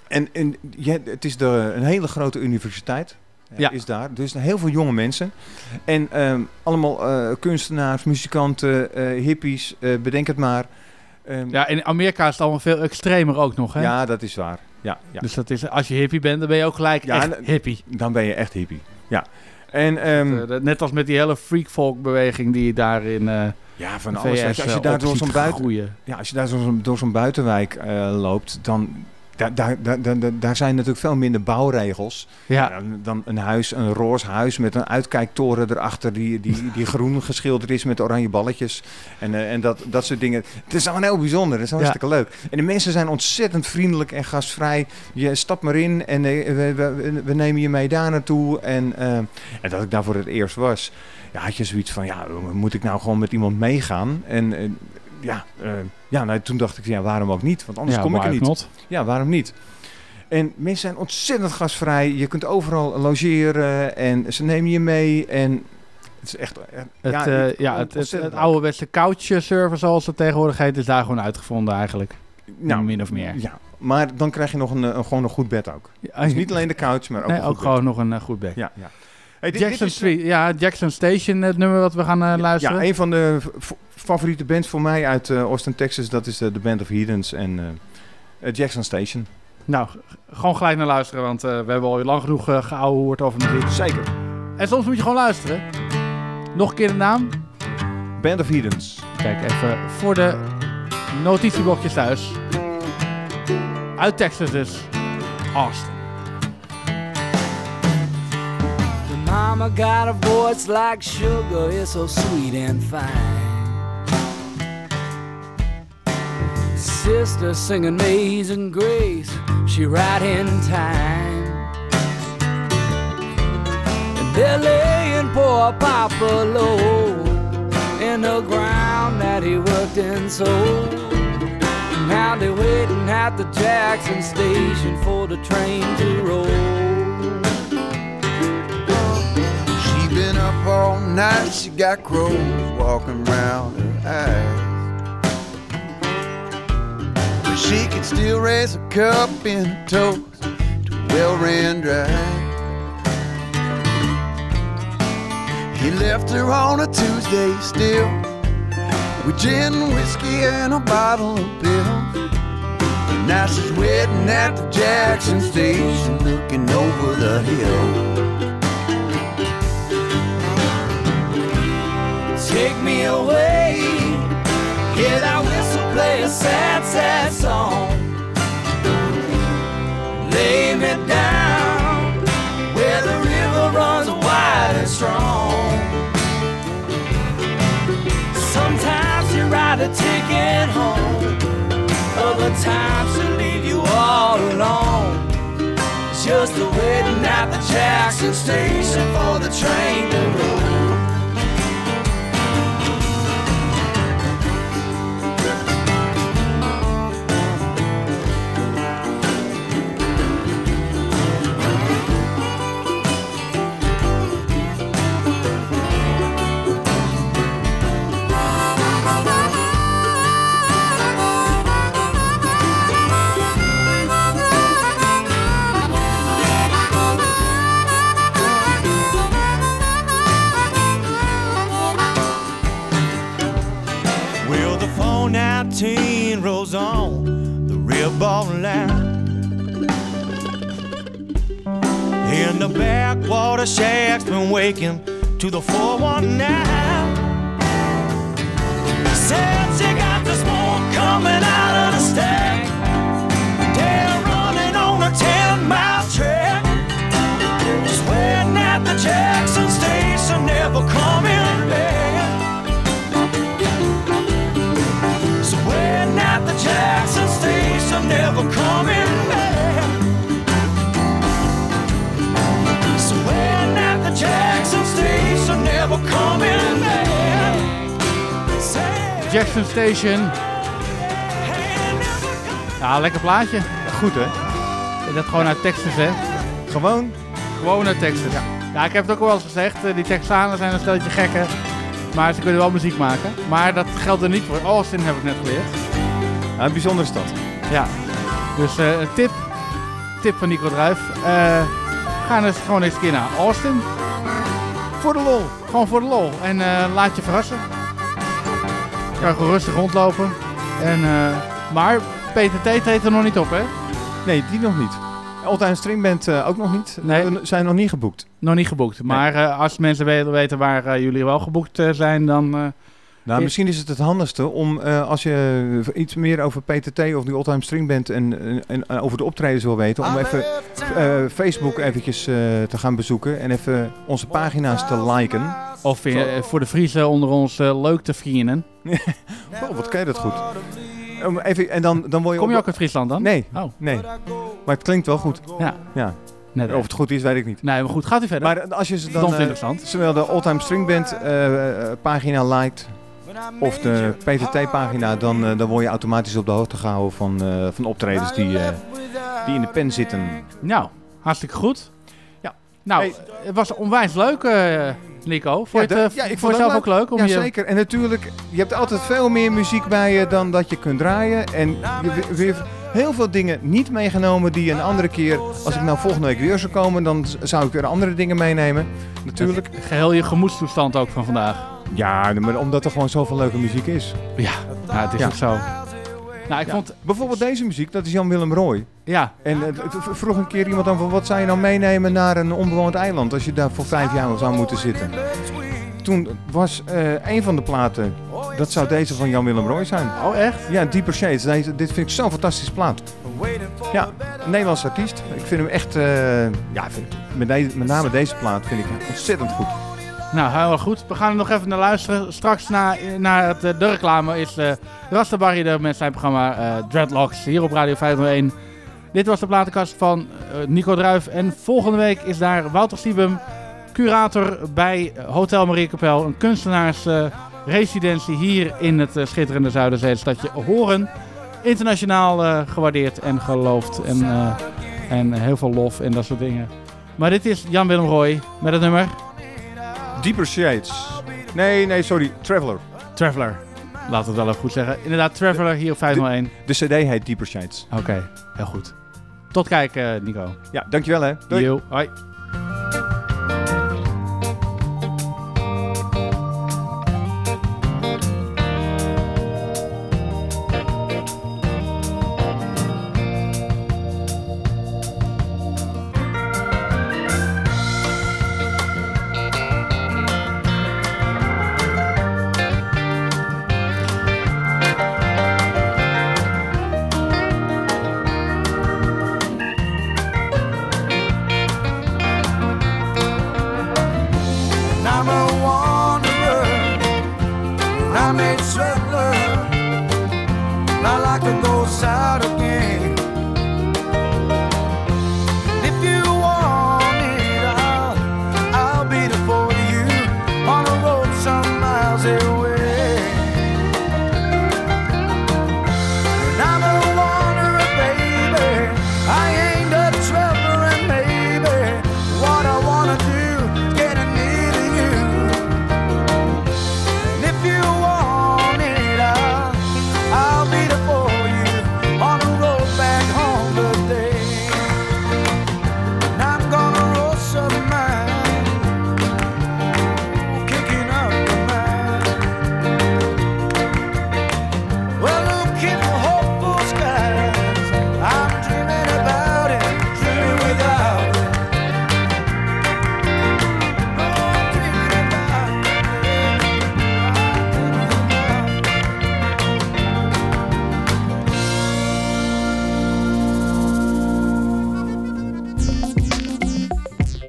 En, en het is de, een hele grote universiteit. eh, Ja. Is daar. Dus heel veel jonge mensen. En ehm, allemaal eh, kunstenaars, muzikanten, hippies, bedenk het maar. Ehm, Ja, in Amerika is het allemaal veel extremer ook nog, hè? ja, dat is waar. Ja, ja. Dus dat is, als je hippie bent, dan ben je ook gelijk Ja, echt hippie. Dan ben je echt hippie. Ja. En, ehm, Eh, net als met die hele freak-folk beweging die je daar in eh Ja, van alles. VS, als je daar door zo'n buiten, groeien. ja, als je daar door zo'n buitenwijk eh, loopt, dan daar, daar, daar, daar, zijn natuurlijk veel minder bouwregels. Ja. Dan, een huis, een roze huis met een uitkijktoren erachter die, die, die groen geschilderd is met oranje balletjes. En, eh, en dat, dat soort dingen. Het is gewoon heel bijzonder. Het is hartstikke leuk. En de mensen zijn ontzettend vriendelijk en gastvrij. Je stapt maar in en eh, we, we, we nemen je mee daar naartoe. En, eh, en dat ik daar voor het eerst was, ja, had je zoiets van, ja, moet ik nou gewoon met iemand meegaan? En ja, eh, ja nou, toen dacht ik, ja, waarom ook niet? Want anders Ja, kom ik er niet. not? Ja, waarom niet? En mensen zijn ontzettend gastvrij. Je kunt overal logeren en ze nemen je mee. En het is echt... eh, Het, ja, ja, ja, het, het, het ouderwetse couchsurfer, zoals het tegenwoordig heet, is daar gewoon uitgevonden eigenlijk. Nou, min of meer. Ja, maar dan krijg je nog een, eh, gewoon een goed bed ook. Ja, dus niet alleen de couch, maar ook nee, een ook bed. gewoon nog een eh, goed bed. Ja, ja. Hey, dit- dit Jackson is, eh, Street, ja, Jackson Station, het nummer wat we gaan eh, luisteren. Ja, een van de favoriete bands voor mij uit eh, Austin, Texas, dat is de, Band of Heathens en Jackson Station. Nou, gewoon gelijk naar luisteren, want we hebben al lang genoeg uh, geouwehoerd over muziek. Zeker. En soms moet je gewoon luisteren. Nog een keer de naam. Band of Heathens. Kijk even voor de notitieblokjes thuis. Uit Texas dus. Austin. Mama got a voice like sugar, it's so sweet and fine. Sister singing Amazing Grace, she right in time. And they're laying poor Papa low in the ground that he worked and sold. Now they're waiting at the Jackson station for the train to roll. Night, she got crows walking round her eyes. But she can still raise a cup in a toast to well ran drive. He left her on a Tuesday still with gin, whiskey, and a bottle of pills. And now she's waiting at the Jackson station looking over the hill. Take me away. Hear that whistle play a sad, sad song. Lay me down where the river runs wide and strong. Sometimes you ride a ticket home, other times to leave you all alone. Just waiting at the Jackson station for the train to roll. break him Station. Ja, lekker plaatje. Goed hè? Dat gewoon uit Texas hè? Gewoon? Gewoon uit Texas. Ja. ja, ik heb het ook wel eens gezegd. eh, Die Texanen zijn een stelletje gekken. Maar ze kunnen wel muziek maken. Maar dat geldt er niet voor. Austin heb ik net geleerd. Ja, een bijzondere stad. Ja. Dus eh, een tip. Tip van Nico Druif. Eh ga eens gewoon eens een keer naar Austin. Voor de lol. Gewoon voor de lol. En laat je verrassen. Kan gewoon rustig rondlopen. En, eh, maar PTT treedt er nog niet op, hè? Nee, die nog niet. Stream Band eh, ook nog niet. Nee. We zijn nog niet geboekt. Nog niet geboekt. Maar eh, als mensen weten waar jullie wel geboekt zijn, dan... Nou, misschien is het het handigste om eh, als je iets meer over PTT of die All-Time Stream Band en, en, en, over de optredens wil weten, om even eh, Facebook eventjes eh, te gaan bezoeken en even onze pagina's te liken. Of voor de Friese onder ons leuk te vrienden. Oh, wat ken je dat goed. Om even, en dan, dan word je Kom je op- ook uit Friesland dan? Nee, Oh. nee. Maar het klinkt wel goed. Ja. ja. Net of het goed is, weet ik niet. Nee, maar goed, gaat u verder. Maar als je ze Dat dan is eh, interessant. zowel de All-Time String Band pagina liked of de PTT pagina, dan, eh, dan word je automatisch op de hoogte gehouden van, eh, van optredens die, eh, die in de pen zitten. Nou, hartstikke goed. Ja. Nou, het was onwijs leuk, Nico. Vond je het, ja, ik vond je zelf ook leuk? Om ja, je... zeker. En natuurlijk, je hebt altijd veel meer muziek bij je dan dat je kunt draaien. En je hebt weer heel veel dingen niet meegenomen die een andere keer, als ik nou volgende week weer zou komen, dan zou ik weer andere dingen meenemen. Natuurlijk. Geheel je gemoedstoestand ook van vandaag. Ja, maar omdat er gewoon zoveel leuke muziek is. Ja, ja het is Ja. ook zo. Nou, ik Ja. vond... Bijvoorbeeld deze muziek, dat is Jan-Willem Roy. Ja. En eh, vroeg een keer iemand dan van wat zou je nou meenemen naar een onbewoond eiland als je daar voor vijf jaar zou moeten zitten. Toen was eh, een van de platen, dat zou deze van Jan-Willem Roy zijn. Oh echt? Ja, Deeper Shades. Deze, dit vind ik zo'n fantastische plaat. Ja, een Nederlands artiest. Ik vind hem echt, eh, ja, vind- met, deze, met name deze plaat vind ik ontzettend goed. Nou, erg goed. We gaan er nog even naar luisteren. Straks na, naar het, eh, de reclame is uh, Rastabarry er met zijn programma eh, Dreadlocks hier op Radio 501. Dit was de platenkast van Nico Druif. En volgende week is daar Wouter Siebem, curator bij Hotel Mariekapel. Een kunstenaarsresidentie hier in het schitterende Zuiderzeestadje Horen. Internationaal gewaardeerd en geloofd. En, en heel veel lof en dat soort dingen. Maar dit is Jan-Willem Roy met het nummer... Deeper Shades. Nee, nee, sorry. Traveler. Traveler. Laten we het wel even goed zeggen. Inderdaad, Traveler hier op 501. De, de cd heet Deeper Shades. Oké, heel goed. Tot kijken, Nico. Ja, dankjewel hè. Doei. Yo, hoi.